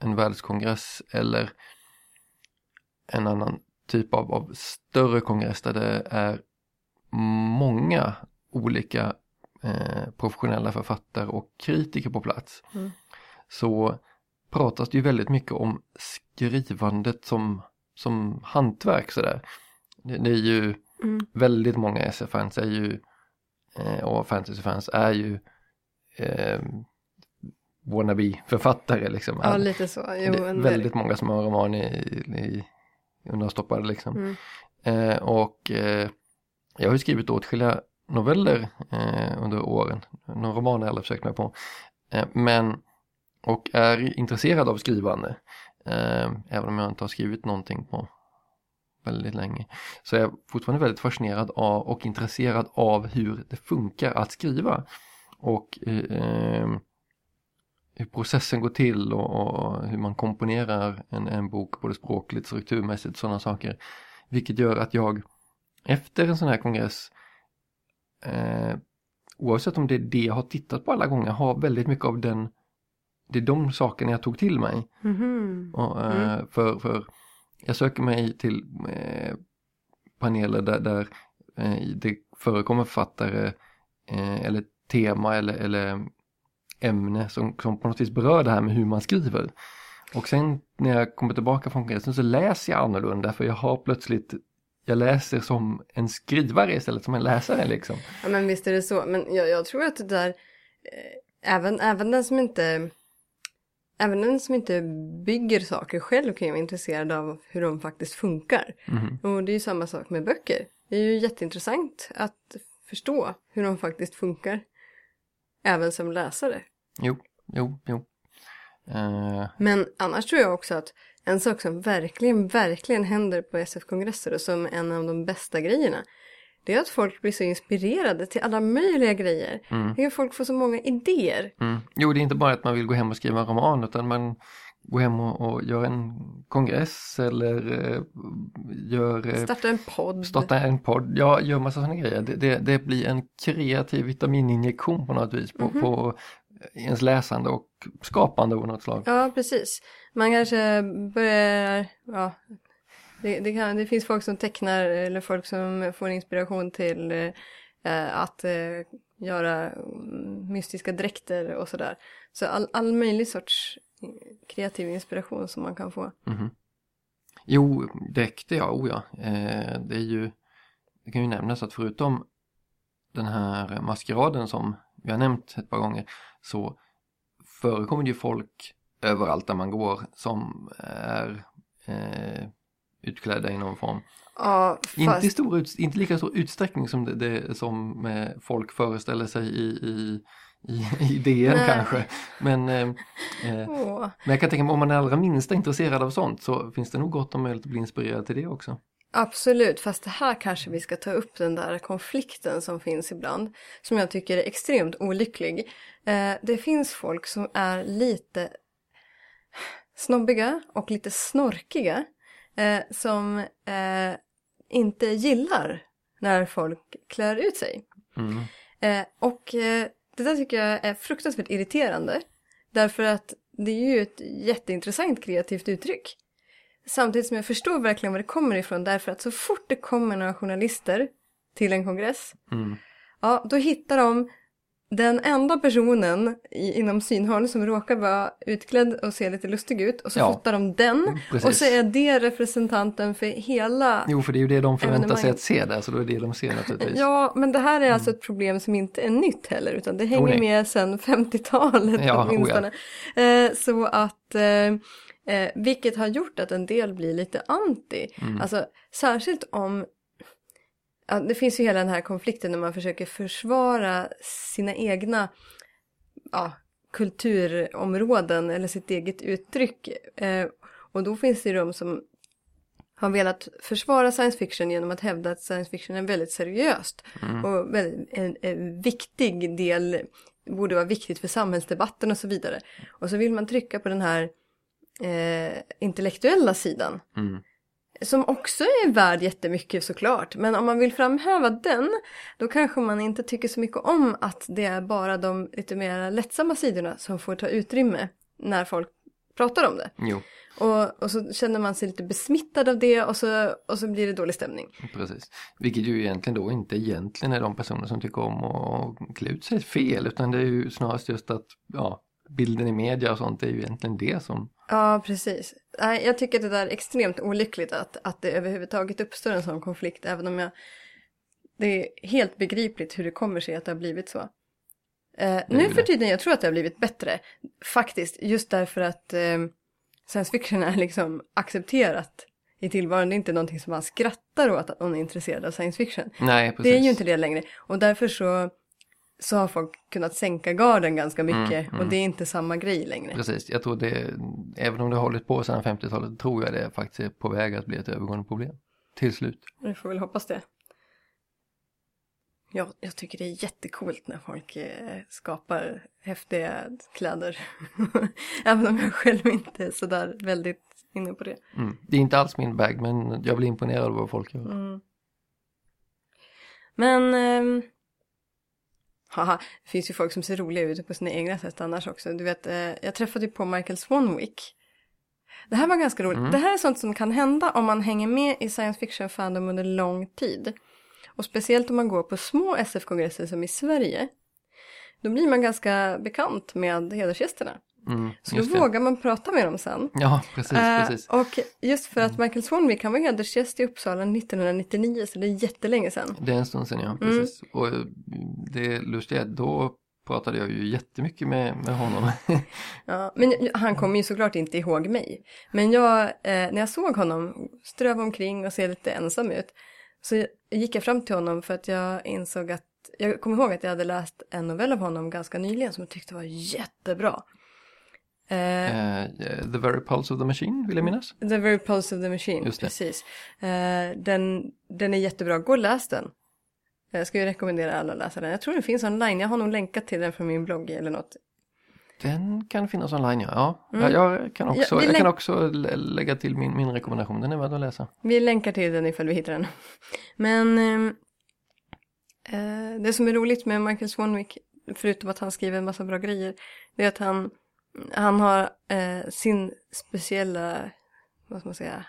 Speaker 2: en världskongress eller en annan typ av, av större kongress där det är många olika eh, professionella författare och kritiker på plats
Speaker 1: Mm.
Speaker 2: så pratas det ju väldigt mycket om skrivandet som, som hantverk sådär. Det, det är ju
Speaker 1: Mm.
Speaker 2: väldigt många SF-fans är ju och fantasyfans är ju eh, wannabe-författare liksom.
Speaker 1: Ja, lite så. Jo,
Speaker 2: det är väldigt många som har roman i, i undanstoppade liksom.
Speaker 1: Mm.
Speaker 2: Eh, och eh, jag har ju skrivit åtskilliga noveller eh, under åren. Några romaner har jag aldrig försökt mig på. Eh, men, och är intresserad av skrivande. Eh, även om jag inte har skrivit någonting på väldigt länge. Så är jag fortfarande väldigt fascinerad av och intresserad av hur det funkar att skriva. Och eh, hur processen går till och, och hur man komponerar en, en bok både språkligt, strukturmässigt, sådana saker. Vilket gör att jag efter en sån här kongress eh, oavsett om det är det jag har tittat på alla gånger har väldigt mycket av den det är de sakerna jag tog till mig.
Speaker 1: Mhm.
Speaker 2: Och, eh,
Speaker 1: Mm.
Speaker 2: för, för jag söker mig till eh, paneler där, där eh, det förekommer författare eh, eller tema eller, eller ämne som, som på något vis berör det här med hur man skriver. Och sen när jag kommer tillbaka från kongressen så läser jag annorlunda för jag har plötsligt jag läser som en skrivare istället som en läsare liksom.
Speaker 1: Ja men visst är det så. Men jag, jag tror att det där, eh, även, även den som inte, även den som inte bygger saker själv kan ju vara intresserad av hur de faktiskt funkar.
Speaker 2: Mhm.
Speaker 1: Och det är ju samma sak med böcker. Det är ju jätteintressant att förstå hur de faktiskt funkar. Även som läsare.
Speaker 2: Jo, jo, jo. Eh,
Speaker 1: Men annars tror jag också att en sak som verkligen, verkligen händer på SF-kongresser och som en av de bästa grejerna det är att folk blir så inspirerade till alla möjliga grejer.
Speaker 2: Mm.
Speaker 1: Det är att folk får så många idéer.
Speaker 2: mm. Jo, det är inte bara att man vill gå hem och skriva en roman utan man går hem och, och gör en kongress eller eh, gör... eh,
Speaker 1: Starta en podd.
Speaker 2: starta en podd, ja, gör massa sådana grejer. Det, det, det blir en kreativ vitamininjektion på något vis på,
Speaker 1: Mhm.
Speaker 2: på ens läsande och skapande av något slag.
Speaker 1: Ja, precis. Man kanske börjar, ja, det, det, kan, det finns folk som tecknar eller folk som får inspiration till eh, att eh, göra mm, mystiska dräkter och sådär. Så all, all möjlig sorts eh, kreativ inspiration som man kan få.
Speaker 2: Mhm. Jo, dräkter ja, oh ja. Eh, det är ju, det kan ju nämnas att förutom den här maskeraden som vi har nämnt ett par gånger så förekommer det ju folk överallt där man går som är eh, utklädda i någon form.
Speaker 1: Ja,
Speaker 2: Inte,
Speaker 1: fast,
Speaker 2: stor ut, inte lika stor utsträckning som det, det som eh, folk föreställer sig i, i, i, i DN
Speaker 1: Nej.
Speaker 2: kanske. Men, eh,
Speaker 1: Åh.
Speaker 2: men jag kan tänka mig om man är allra minsta intresserad av sånt så finns det nog gott om möjlighet att bli inspirerad till det också.
Speaker 1: Absolut, fast det här kanske vi ska ta upp den där konflikten som finns ibland. Som jag tycker är extremt olycklig. Eh, det finns folk som är lite snobbiga och lite snorkiga. Eh, som eh, inte gillar när folk klär ut sig.
Speaker 2: Mm.
Speaker 1: Eh, och eh, det där tycker jag är fruktansvärt irriterande. Därför att det är ju ett jätteintressant kreativt uttryck. Samtidigt som jag förstår verkligen var det kommer ifrån därför att så fort det kommer några journalister till en kongress,
Speaker 2: Mm.
Speaker 1: ja då hittar de den enda personen i, inom synhåll som råkar vara utklädd och se lite lustig ut och så
Speaker 2: Ja.
Speaker 1: fotar de den
Speaker 2: Precis.
Speaker 1: och så är det representanten för hela
Speaker 2: Jo, för det är ju det de förväntar sig att se där, så då är det de ser naturligtvis.
Speaker 1: Ja, men det här är alltså ett problem som inte är nytt heller, utan det hänger
Speaker 2: Mm. Oh,
Speaker 1: med sedan 50-talet
Speaker 2: Ja, oh,
Speaker 1: åtminstone. Eh, så att, eh, eh, vilket har gjort att en del blir lite anti.
Speaker 2: Mm.
Speaker 1: Alltså, särskilt om, ja, det finns ju hela den här konflikten när man försöker försvara sina egna, ja, kulturområden eller sitt eget uttryck. Eh, och då finns det ju de som har velat försvara science fiction genom att hävda att science fiction är väldigt seriöst
Speaker 2: Mm.
Speaker 1: och väldigt, en, en viktig del, borde vara viktigt för samhällsdebatten och så vidare. Och så vill man trycka på den här eh, intellektuella sidan.
Speaker 2: Mm.
Speaker 1: Som också är värd jättemycket såklart. Men om man vill framhäva den, då kanske man inte tycker så mycket om att det är bara de lite mer lättsamma sidorna som får ta utrymme när folk pratar om det.
Speaker 2: Jo,
Speaker 1: Och, och så känner man sig lite besmittad av det och så, och så blir det dålig stämning.
Speaker 2: precis. Vilket ju egentligen då inte egentligen är de personer som tycker om att klä ut sig fel, utan det är ju snarast just att, ja, bilden i media och sånt är ju egentligen det som
Speaker 1: Ja, precis. Jag tycker att det där är extremt olyckligt att, att det överhuvudtaget uppstår en sån konflikt, även om jag... Det är helt begripligt hur det kommer sig att det har blivit så. Eh, nu för tiden, jag tror att det har blivit bättre, faktiskt, just därför att eh, science fiction är liksom accepterat i tillvaron. Det är inte någonting som man skrattar åt att någon är intresserad av science fiction.
Speaker 2: Nej, precis.
Speaker 1: Det är ju inte det längre. Och därför så, så har folk kunnat sänka garden ganska mycket.
Speaker 2: Mm, mm.
Speaker 1: Och det är inte samma grej längre.
Speaker 2: Precis, jag tror det, även om det har hållit på sedan 50-talet, tror jag det faktiskt är på väg att bli ett övergående problem. Till slut.
Speaker 1: Vi får väl hoppas det. Ja, jag tycker det är jättekult när folk eh, skapar häftiga kläder. Även om jag själv inte är sådär väldigt inne på det.
Speaker 2: Mm. Det är inte alls min bag, men jag blir imponerad av vad folk gör.
Speaker 1: Mm. Men, ehm, haha, det finns ju folk som ser roliga ut på sina egna sätt annars också. Du vet, eh, jag träffade ju på Michael Swanwick. Det här var ganska roligt.
Speaker 2: Mm.
Speaker 1: Det här är sånt som kan hända om man hänger med i science fiction fandom under lång tid. Och speciellt om man går på små SF-kongresser som i Sverige. Då blir man ganska bekant med hedersgästerna.
Speaker 2: Mm,
Speaker 1: Så då vågar man prata med dem sen.
Speaker 2: Ja, precis,
Speaker 1: Eh,
Speaker 2: precis.
Speaker 1: och just för att Michael Swanwick, han var hedersgäst i Uppsala 1999, så det är jättelänge sedan.
Speaker 2: Det är en stund sedan ja,
Speaker 1: Mm.
Speaker 2: precis. Och eh, det lustiga är då pratade jag ju jättemycket med, med honom.
Speaker 1: Ja, men han kommer ju såklart inte ihåg mig. Men jag, eh, när jag såg honom ströva omkring och se lite ensam ut så gick jag fram till honom för att jag insåg att jag kommer ihåg att jag hade läst en novell av honom ganska nyligen som jag tyckte var jättebra.
Speaker 2: Eh, the very pulse of the machine vill jag minnas.
Speaker 1: The very pulse of the machine, precis. Eh, den, den är jättebra, gå och läs den. Jag skulle rekommendera alla att läsa den. Jag tror den finns online, jag har nog länkat till den från min blogg eller något.
Speaker 2: Den kan finnas online ja. ja.
Speaker 1: Mm.
Speaker 2: Jag, kan också,
Speaker 1: Ja,
Speaker 2: jag kan också lä- lägga till min, min rekommendation, den är värd att läsa.
Speaker 1: Vi länkar till den ifall vi hittar den. Men eh, det som är roligt med Michael Swanwick, förutom att han skriver en massa bra grejer, det är att han, han har eh, sin speciella, vad ska man säga,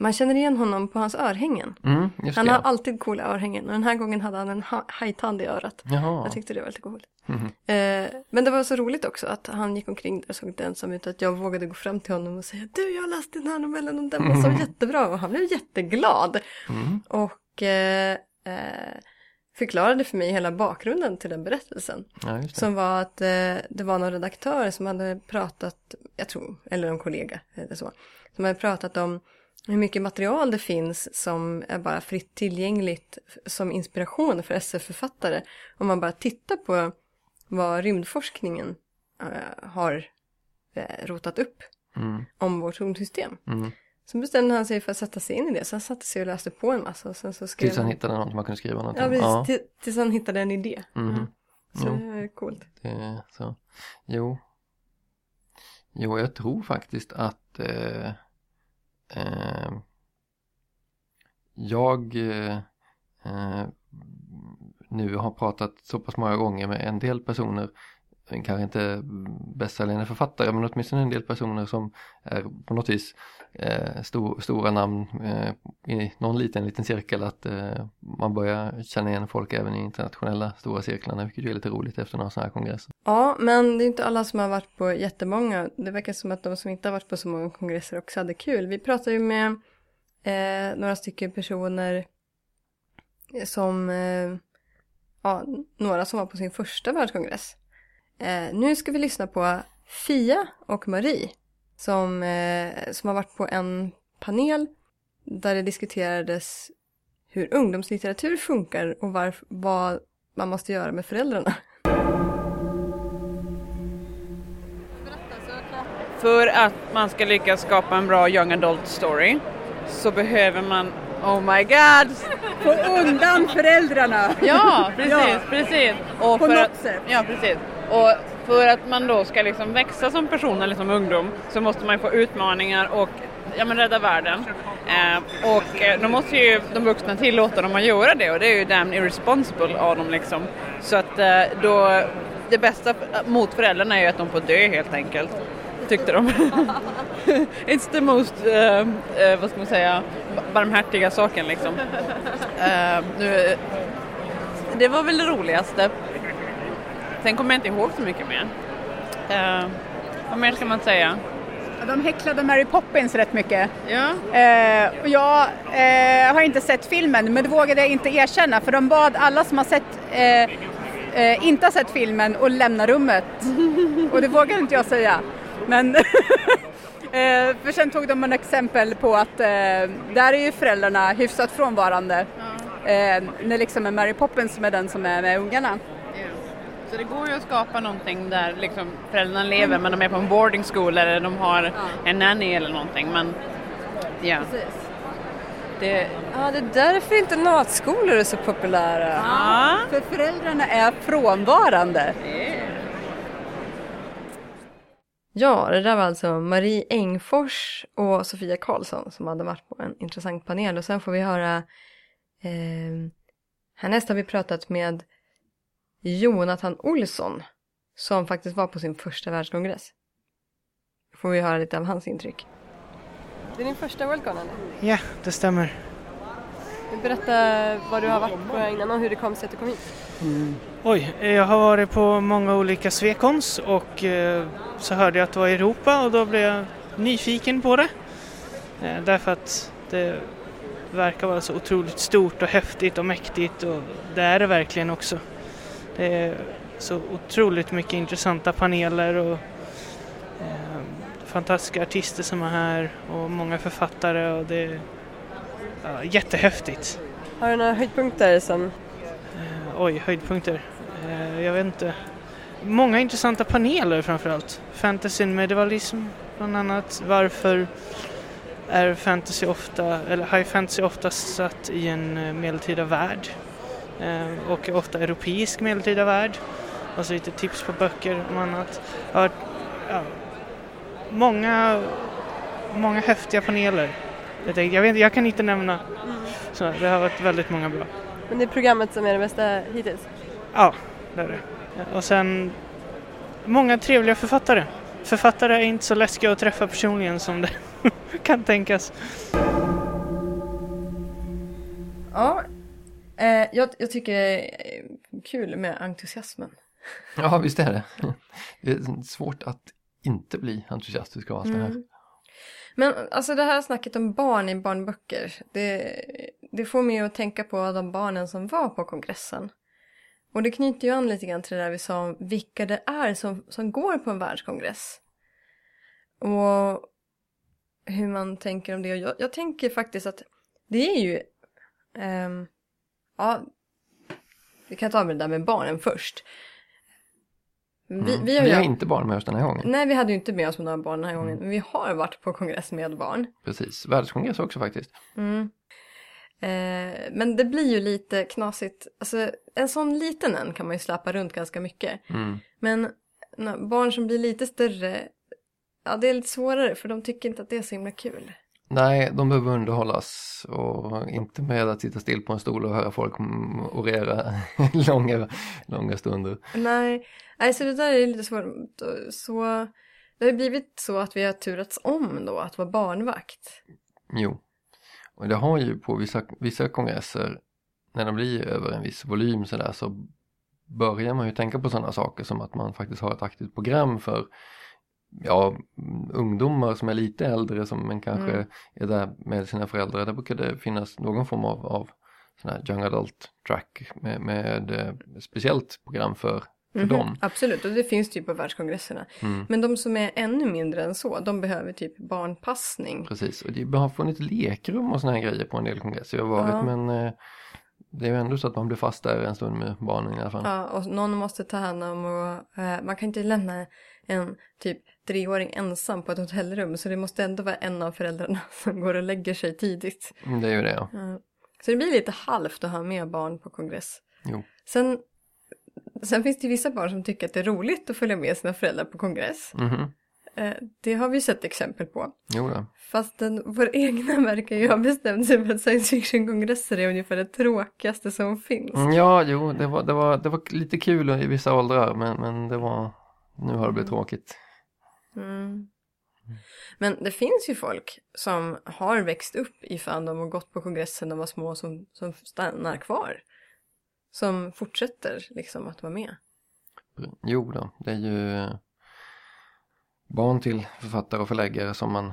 Speaker 1: man känner igen honom på hans örhängen.
Speaker 2: Mm,
Speaker 1: han har alltid coola örhängen och den här gången hade han en ha- hajtand i örat.
Speaker 2: Jaha.
Speaker 1: Jag tyckte det var lite coolt.
Speaker 2: Mhm.
Speaker 1: Eh, men det var så roligt också att han gick omkring där och såg lite ensam ut att jag vågade gå fram till honom och säga du jag har läst den här novellen och den var så jättebra och han blev jätteglad.
Speaker 2: Mm.
Speaker 1: Och eh, eh, förklarade för mig hela bakgrunden till den berättelsen.
Speaker 2: Ja.
Speaker 1: Som var att eh, det var någon redaktör som hade pratat, jag tror, eller en kollega eller så, som hade pratat om hur mycket material det finns som är bara fritt tillgängligt som inspiration för SF-författare. Om man bara tittar på vad rymdforskningen eh, har eh, rotat upp
Speaker 2: Mm.
Speaker 1: om vårt solsystem.
Speaker 2: Mm.
Speaker 1: Så bestämde han sig för att sätta sig in i det. Så han satte sig och läste på en massa. Och sen så skrev
Speaker 2: Tills han hittade någon som man kunde skriva någonting
Speaker 1: Ja, precis.
Speaker 2: Ja.
Speaker 1: Till, tills han hittade en idé.
Speaker 2: Mhm.
Speaker 1: Mm. Så
Speaker 2: Jo.
Speaker 1: det är coolt.
Speaker 2: Det är så. Jo. Jo, jag tror faktiskt att eh, eh, jag eh, eh, nu har pratat så pass många gånger med en del personer, kanske inte bästsäljande författare, men åtminstone en del personer som är på något vis eh, stor, stora namn eh, i någon liten, liten cirkel, att eh, man börjar känna igen folk även i internationella stora cirklarna, vilket ju är lite roligt efter några sådana här kongresser.
Speaker 1: Ja, men det är inte alla som har varit på jättemånga. Det verkar som att de som inte har varit på så många kongresser också hade kul. Vi pratade ju med eh, några stycken personer som, eh, ja, några som var på sin första världskongress. Eh, nu ska vi lyssna på Fia och Marie som, eh, som har varit på en panel där det diskuterades hur ungdomslitteratur funkar och varf- vad man måste göra med föräldrarna.
Speaker 12: För att man ska lyckas skapa en bra young adult story så behöver man Oh my god!
Speaker 13: Få undan föräldrarna!
Speaker 12: Ja, precis,
Speaker 13: Ja.
Speaker 12: precis. Och
Speaker 13: På
Speaker 12: för
Speaker 13: något
Speaker 12: att,
Speaker 13: sätt.
Speaker 12: Ja, precis. Och för att man då ska liksom växa som person eller som ungdom så måste man ju få utmaningar och ja, men rädda världen. Eh, och eh, då måste ju de vuxna tillåta dem att göra det och det är ju damn irresponsible av dem liksom. Så att eh, då, det bästa eh, mot föräldrarna är ju att de får dö helt enkelt. Tyckte de. It's the most, eh, eh, vad ska man säga, barmhärtiga saken liksom. Eh, nu, det var väl det roligaste. Sen kommer jag inte ihåg så mycket mer. Eh, vad mer ska man säga?
Speaker 13: De häcklade Mary Poppins rätt mycket.
Speaker 12: Ja.
Speaker 13: Eh, och jag eh, har inte sett filmen, men det vågade jag inte erkänna för de bad alla som har sett, eh, eh, inte har sett filmen att lämna rummet. och det vågade inte jag säga. Men eh, för sen tog de en exempel på att där är ju föräldrarna hyfsat frånvarande. Eh, när liksom är Mary Poppins som är den som är med ungarna.
Speaker 12: Så det går ju att skapa någonting där liksom föräldrarna lever men de är på en boarding school eller de har en nanny eller någonting. Men ja. Det,
Speaker 1: Ja, det är därför internatskolor är så populära.
Speaker 13: Ja, för föräldrarna är frånvarande.
Speaker 1: Ja, det där var alltså Marie Engfors och Sofia Karlsson som hade varit på en intressant panel och sen får vi höra eh, härnäst har vi pratat med Jonathan Olsson som faktiskt var på sin första världskongress. Får vi höra lite av hans intryck. Det är din första Worldcon eller?
Speaker 14: Ja, det stämmer.
Speaker 1: Berätta vad du har varit på innan och hur det kom sig att du kom hit.
Speaker 14: Oj, jag har varit på många olika Svekons och eh, så hörde jag att det var i Europa och då blev jag nyfiken på det. Eh, därför att det verkar vara så otroligt stort och häftigt och mäktigt och det är det verkligen också. Det är så otroligt mycket intressanta paneler och eh, fantastiska artister som är här och många författare och det är ja, jättehäftigt.
Speaker 1: Har du några höjdpunkter som...
Speaker 14: Eh, oj, höjdpunkter. Eh, jag vet inte. Många intressanta paneler framförallt. Fantasy medievalism bland annat. Varför är fantasy ofta, eller high fantasy ofta satt i en eh, medeltida värld eh, och ofta europeisk medeltida värld. Och så lite tips på böcker och annat. Ja, ja, många, många häftiga paneler. Jag, tänkte, jag, vet, jag kan inte nämna. Så det har varit väldigt många bra.
Speaker 1: Men det är programmet som är det bästa hittills?
Speaker 14: Ja, det är det. Och sen många trevliga författare. Författare är inte så läskiga att träffa personligen som det kan tänkas.
Speaker 1: Ja, eh, jag, jag tycker det är kul med entusiasmen.
Speaker 2: Ja, visst är det. Det är svårt att inte bli entusiastisk av allt det här.
Speaker 1: Mm. Men alltså det här snacket om barn i barnböcker, det, det får mig att tänka på de barnen som var på kongressen. Och det knyter ju an lite grann till det där vi sa om vilka det är som, som går på en världskongress. Och hur man tänker om det. Och jag, jag tänker faktiskt att det är ju... ehm, ja, vi kan ta med det där med barnen först. Vi,
Speaker 2: Mm.
Speaker 1: vi har
Speaker 2: vi
Speaker 1: ju...
Speaker 2: har inte barn med oss den här gången.
Speaker 1: Nej, vi hade ju inte med oss några barn den här gången.
Speaker 2: Mm.
Speaker 1: Men vi har varit på kongress med barn.
Speaker 2: Precis, världskongress också faktiskt.
Speaker 1: Mm. Eh, men det blir ju lite knasigt. Alltså, en sån liten en kan man ju släppa runt ganska mycket.
Speaker 2: Mm.
Speaker 1: Men barn som blir lite större, ja det är lite svårare för de tycker inte att det är så himla kul.
Speaker 2: Nej, de behöver underhållas och inte med att sitta still på en stol och höra folk orera långa, långa stunder.
Speaker 1: Nej, nej, så det där är lite svårt. Så det har blivit så att vi har turats om då att vara barnvakt.
Speaker 2: Jo, och det har ju på vissa, vissa kongresser när de blir över en viss volym sådär så börjar man ju tänka på sådana saker som att man faktiskt har ett aktivt program för ja, ungdomar som är lite äldre som men kanske
Speaker 1: Mm.
Speaker 2: är där med sina föräldrar. Där brukar det finnas någon form av, av sån här young adult track med, med eh, speciellt program för, för
Speaker 1: Mhm,
Speaker 2: dem.
Speaker 1: Absolut, och det finns ju på världskongresserna.
Speaker 2: Mm.
Speaker 1: Men de som är ännu mindre än så, de behöver typ barnpassning.
Speaker 2: Precis, och det har funnits lekrum och såna här grejer på en del kongresser jag har varit
Speaker 1: Ja.
Speaker 2: men eh, det är ju ändå så att man blir fast där en stund med barnen i alla fall.
Speaker 1: Ja, och någon måste ta hand om och eh, man kan inte lämna en typ treåring ensam på ett hotellrum så det måste ändå vara en av föräldrarna som går och lägger sig tidigt.
Speaker 2: Mm, Det är ju det ja.
Speaker 1: Så det blir lite halvt att ha med barn på kongress.
Speaker 2: Jo.
Speaker 1: Sen, sen finns det vissa barn som tycker att det är roligt att följa med sina föräldrar på kongress.
Speaker 2: Mhm.
Speaker 1: Eh, det har vi sett exempel på.
Speaker 2: Jo då.
Speaker 1: Fast den, vår egna verkar ju ha bestämt sig för att science fiction-kongresser är ungefär det tråkigaste som finns.
Speaker 2: Mm, Ja, jo, det var, det, var, det var lite kul i vissa åldrar men, men det var, nu har det blivit tråkigt.
Speaker 1: Mm. Men det finns ju folk som har växt upp i Fandom och gått på kongressen när de var små som, som stannar kvar. Som fortsätter liksom att vara med.
Speaker 2: Jo då, det är ju eh, barn till författare och förläggare som man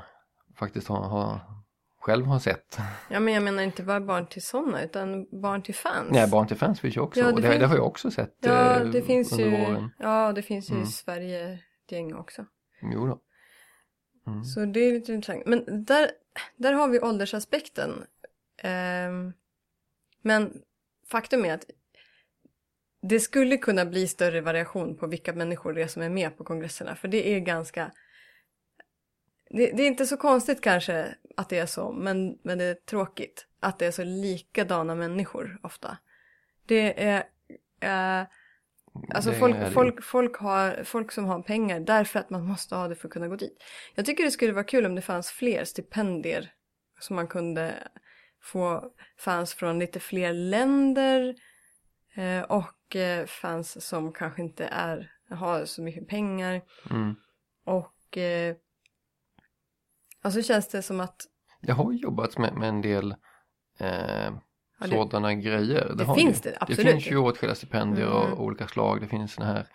Speaker 2: faktiskt har, har själv har sett.
Speaker 1: Ja men jag menar inte bara barn till sådana utan barn till fans.
Speaker 2: Nej, barn till fans finns ju också
Speaker 1: Ja, det
Speaker 2: det,
Speaker 1: finns-
Speaker 2: det har jag också sett
Speaker 1: Ja
Speaker 2: eh,
Speaker 1: det finns
Speaker 2: under
Speaker 1: ju,
Speaker 2: våren.
Speaker 1: ja, det finns ju
Speaker 2: Mm.
Speaker 1: i Sverige ett gäng också.
Speaker 2: Jo då. Mm.
Speaker 1: Så det är lite intressant. Men där, där har vi åldersaspekten. Ehm, men faktum är att det skulle kunna bli större variation på vilka människor det är som är med på kongresserna. För det är ganska... Det, det är inte så konstigt kanske att det är så, men, men det är tråkigt att det är så likadana människor ofta. Det är... Eh, Alltså folk, folk, folk, har, folk som har pengar därför att man måste ha det för att kunna gå dit. Jag tycker det skulle vara kul om det fanns fler stipendier som man kunde få fans från lite fler länder eh, och eh, fans som kanske inte är, har så mycket pengar.
Speaker 2: Mm.
Speaker 1: Och eh, alltså känns det som att
Speaker 2: Jag har jobbat med, med en del eh,
Speaker 1: Ja, det-
Speaker 2: sådana grejer.
Speaker 1: det
Speaker 2: har
Speaker 1: finns det, absolut.
Speaker 2: Det finns ju åtskilliga stipendier
Speaker 1: Mm.
Speaker 2: av olika slag. Det finns sådana här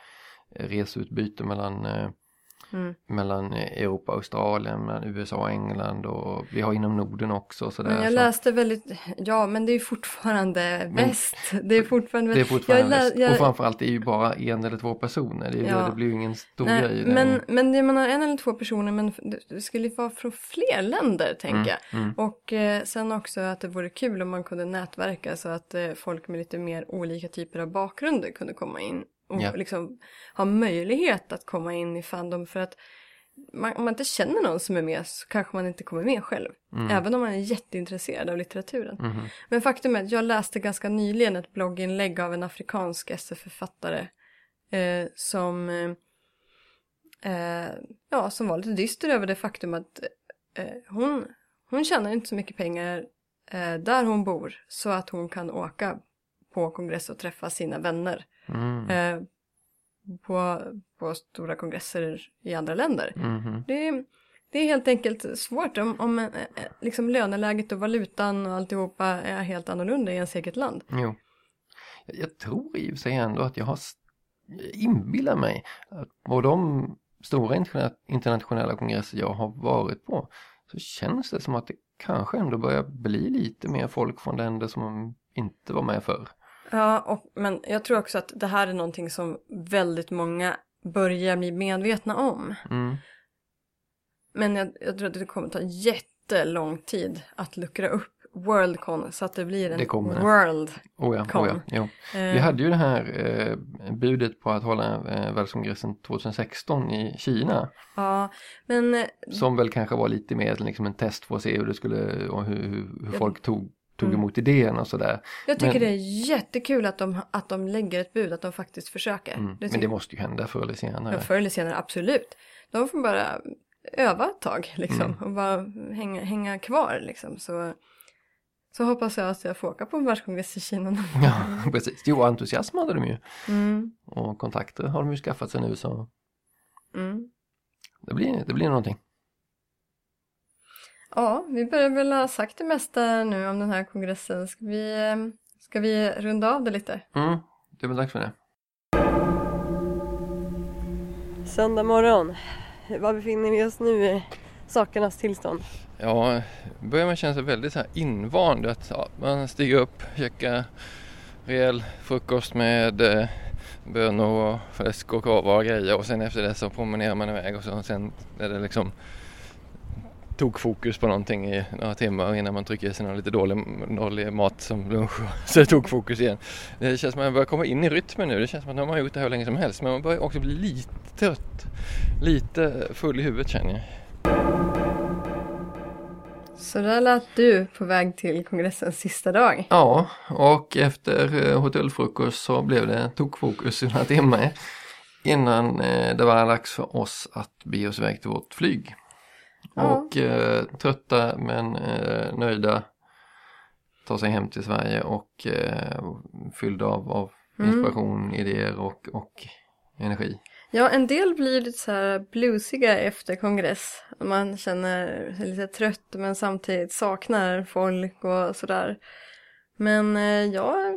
Speaker 2: eh, reseutbyte mellan eh,
Speaker 1: Mm.
Speaker 2: mellan Europa och Australien, mellan USA och England och vi har inom Norden också. Så
Speaker 1: Men jag
Speaker 2: så.
Speaker 1: läste väldigt, ja men det är fortfarande väst. Det är fortfarande
Speaker 2: Det är fortfarande
Speaker 1: jag,
Speaker 2: väst.
Speaker 1: jag,
Speaker 2: Och framförallt det är ju bara en eller två personer. Det, är,
Speaker 1: Ja.
Speaker 2: det blir ju ingen stor
Speaker 1: Nej,
Speaker 2: grej.
Speaker 1: men, men det, man har en eller två personer men det- skulle vara från fler länder tänker jag.
Speaker 2: Mm, mm.
Speaker 1: Och eh, sen också att det vore kul om man kunde nätverka så att eh, folk med lite mer olika typer av bakgrunder kunde komma in och
Speaker 2: Ja.
Speaker 1: liksom ha möjlighet att komma in i Fandom för att man, om man inte känner någon som är med så kanske man inte kommer med själv.
Speaker 2: Mm.
Speaker 1: Även om man är jätteintresserad av litteraturen.
Speaker 2: Mhm.
Speaker 1: Men faktum är att jag läste ganska nyligen ett blogginlägg av en afrikansk SF-författare eh, som, eh, eh, ja, som var lite dyster över det faktum att eh, hon, hon tjänar inte så mycket pengar eh, där hon bor så att hon kan åka på kongress och träffa sina vänner.
Speaker 2: Mm.
Speaker 1: Eh, på, på stora kongresser i andra länder.
Speaker 2: Mhm.
Speaker 1: Det, är, det är helt enkelt svårt om, om eh, eh, liksom löneläget och valutan och alltihopa är helt annorlunda i ens eget land.
Speaker 2: Jo. Jag, jag tror i och för sig ändå att jag har inbillat mig att på de stora interna- internationella kongresser jag har varit på så känns det som att det kanske ändå börjar bli lite mer folk från länder som inte var med förr.
Speaker 1: Ja, och, men jag tror också att det här är någonting som väldigt många börjar bli medvetna om.
Speaker 2: Mm.
Speaker 1: Men jag, jag tror att det kommer ta jättelång tid att luckra upp Worldcon så att det blir en
Speaker 2: Det kommer.
Speaker 1: World.
Speaker 2: Oh ja, oh ja.
Speaker 1: Eh.
Speaker 2: Vi hade ju det här eh, budet på att hålla eh, världskongressen 2016 i Kina
Speaker 1: Ja, men eh,
Speaker 2: som väl kanske var lite mer liksom en test för att se hur det skulle och hur, hur, hur
Speaker 1: Ja.
Speaker 2: folk tog, tog
Speaker 1: Mm.
Speaker 2: emot idén och sådär.
Speaker 1: jag tycker
Speaker 2: Men-
Speaker 1: det är jättekul att de, att de lägger ett bud, att de faktiskt försöker.
Speaker 2: Mm.
Speaker 1: Det
Speaker 2: Men det måste ju hända förr eller senare.
Speaker 1: Ja, förr eller senare, absolut. De får bara öva ett tag liksom
Speaker 2: Mm.
Speaker 1: och bara hänga, hänga kvar liksom. Så, så hoppas jag att jag får åka på en världskongress i Kina. någon gång.
Speaker 2: Ja, precis. Jo, entusiasm hade de ju.
Speaker 1: Mm.
Speaker 2: Och kontakter har de ju skaffat sig nu så
Speaker 1: Mm.
Speaker 2: det blir, det blir någonting.
Speaker 1: Ja, vi börjar väl ha sagt det mesta nu om den här kongressen. Ska vi, eh, ska vi runda av det lite?
Speaker 2: Mm, det är väl dags för det.
Speaker 1: Söndag morgon. Var befinner vi oss nu i sakernas tillstånd?
Speaker 2: Ja, börjar man känna sig väldigt så här invand att ja, man stiger upp, käkar rejäl frukost med eh, bönor och fläsk och korvar och grejer och sen efter det så promenerar man iväg och så, sen är det liksom tog fokus på någonting i några timmar innan man trycker i sig någon lite dålig, dålig mat som lunch så tog fokus igen. Det känns som att man börjar komma in i rytmen nu. Det känns som att nu har man gjort det här hur länge som helst men man börjar också bli lite trött. Lite full i huvudet känner jag.
Speaker 1: Så där lät du på väg till kongressens sista dag.
Speaker 2: Ja, och efter eh, hotellfrukost så blev det tokfokus i några timmar innan eh, det var dags för oss att bege oss iväg till vårt flyg. Och eh, trötta men eh, nöjda ta sig hem till Sverige och eh, fyllda av, av
Speaker 1: Mm.
Speaker 2: inspiration, idéer och, och energi.
Speaker 1: Ja, en del blir lite så här bluesiga efter kongress. Man känner sig lite trött men samtidigt saknar folk och sådär. Men eh, jag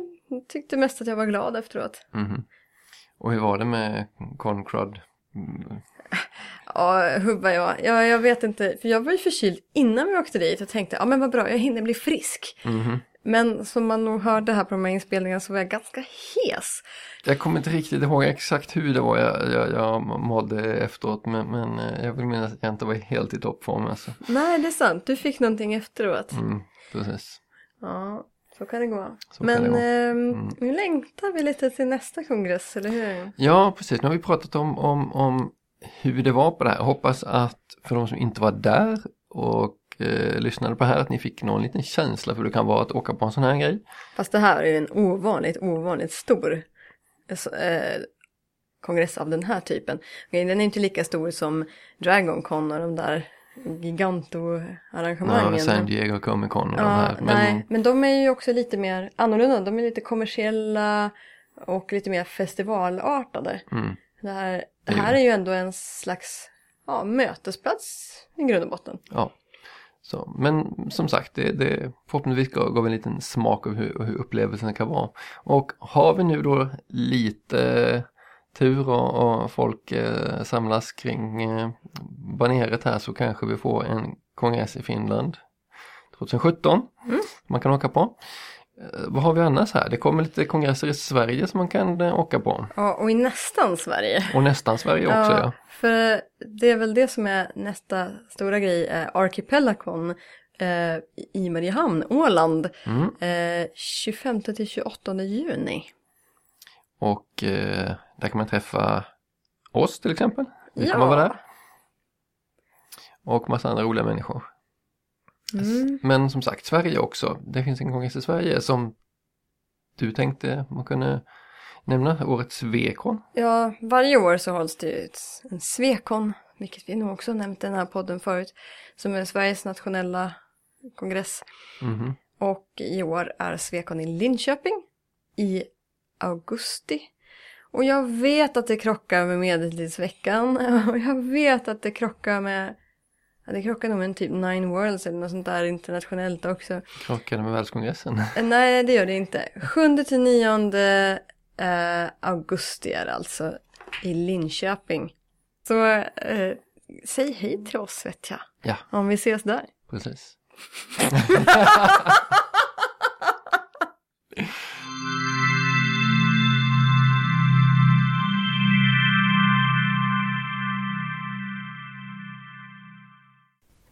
Speaker 1: tyckte mest att jag var glad efteråt.
Speaker 2: Mhm. Och hur var det med Concrud? Mm,
Speaker 1: Ja, hubba jag. Ja, jag vet inte, för jag var ju förkyld innan vi åkte dit och tänkte, ja men vad bra, jag hinner bli frisk.
Speaker 2: mhm.
Speaker 1: Men som man nog hörde här på de här inspelningarna så var jag ganska hes.
Speaker 2: Jag kommer inte riktigt ihåg exakt hur det var jag, jag, jag mådde efteråt men, men eh, jag vill minnas att jag inte var helt i toppform alltså.
Speaker 1: Nej, det är sant, du fick någonting efteråt.
Speaker 2: Mm, precis.
Speaker 1: Ja, så kan det gå.
Speaker 2: Så
Speaker 1: Men
Speaker 2: det gå.
Speaker 1: ehm,
Speaker 2: Mm.
Speaker 1: nu längtar vi lite till nästa kongress, eller hur?
Speaker 2: Ja, precis. Nu har vi pratat om, om, om hur det var på det här. Jag hoppas att för de som inte var där och eh, lyssnade på det här att ni fick någon liten känsla för hur det kan vara att åka på en sån här grej.
Speaker 1: Fast det här är ju en ovanligt, ovanligt stor eh, så, eh, kongress av den här typen. Den är inte lika stor som Dragon Con och de där giganto-arrangemangen.
Speaker 2: Ja, San Diego Comic Con och de
Speaker 1: Ja,
Speaker 2: här. Men,
Speaker 1: nej, men de är ju också lite mer annorlunda. De är lite kommersiella och lite mer festivalartade.
Speaker 2: Mm.
Speaker 1: Det här, det
Speaker 2: Det är
Speaker 1: här är ju ändå en slags ja, mötesplats i grund och botten.
Speaker 2: Ja. Så, men som sagt, det, det förhoppningsvis gav gav en liten smak av hur, hur upplevelsen kan vara. Och har vi nu då lite tur och, och folk eh, samlas kring eh, baneret här så kanske vi får en kongress i Finland 2017
Speaker 1: Mm.
Speaker 2: man kan åka på. Eh, vad har vi annars här? Det kommer lite kongresser i Sverige som man kan eh, åka på.
Speaker 1: Ja, och i nästan Sverige.
Speaker 2: Och nästan Sverige också ja.
Speaker 1: För det är väl det som är nästa stora grej, eh, Archipelagon eh, i Mariehamn, Åland.
Speaker 2: Mm.
Speaker 1: Eh, 25 till 28 juni.
Speaker 2: Och eh, där kan man träffa oss till exempel. Vi
Speaker 1: Ja.
Speaker 2: kommer vara där. Och massa andra roliga människor.
Speaker 1: Mm.
Speaker 2: Men som sagt, Sverige också. Det finns en kongress i Sverige som du tänkte man kunde nämna, årets Vekon.
Speaker 1: Ja, varje år så hålls det ut en Svekon, vilket vi nog också nämnt i den här podden förut, som är Sveriges nationella kongress.
Speaker 2: Mhm.
Speaker 1: Och i år är Svekon i Linköping i augusti. Och jag vet att det krockar med Medeltidsveckan och jag vet att det krockar med Ja, det krockar nog med en typ Nine Worlds eller något sånt där internationellt också.
Speaker 2: Krockade med världskongressen.
Speaker 1: Eh, Nej, det gör det inte. 7 till 9 eh, augusti är det alltså i Linköping. Så eh, säg hej till oss vet jag.
Speaker 2: Ja.
Speaker 1: Om vi ses där.
Speaker 2: Precis.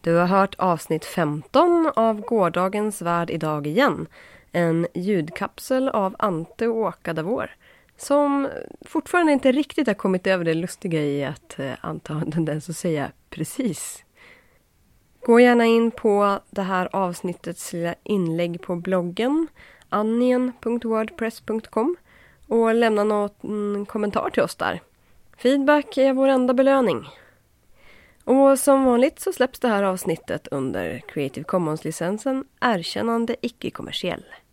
Speaker 1: Du har hört avsnitt 15 av Gårdagens värld idag igen. En ljudkapsel av Ante och Åka Davor. Som fortfarande inte riktigt har kommit över det lustiga i att eh, Ante har en tendens att säga precis. Gå gärna in på det här avsnittets lilla inlägg på bloggen annien.wordpress.com och lämna någon kommentar till oss där. Feedback är vår enda belöning. Och som vanligt så släpps det här avsnittet under Creative Commons-licensen Erkännande icke-kommersiell.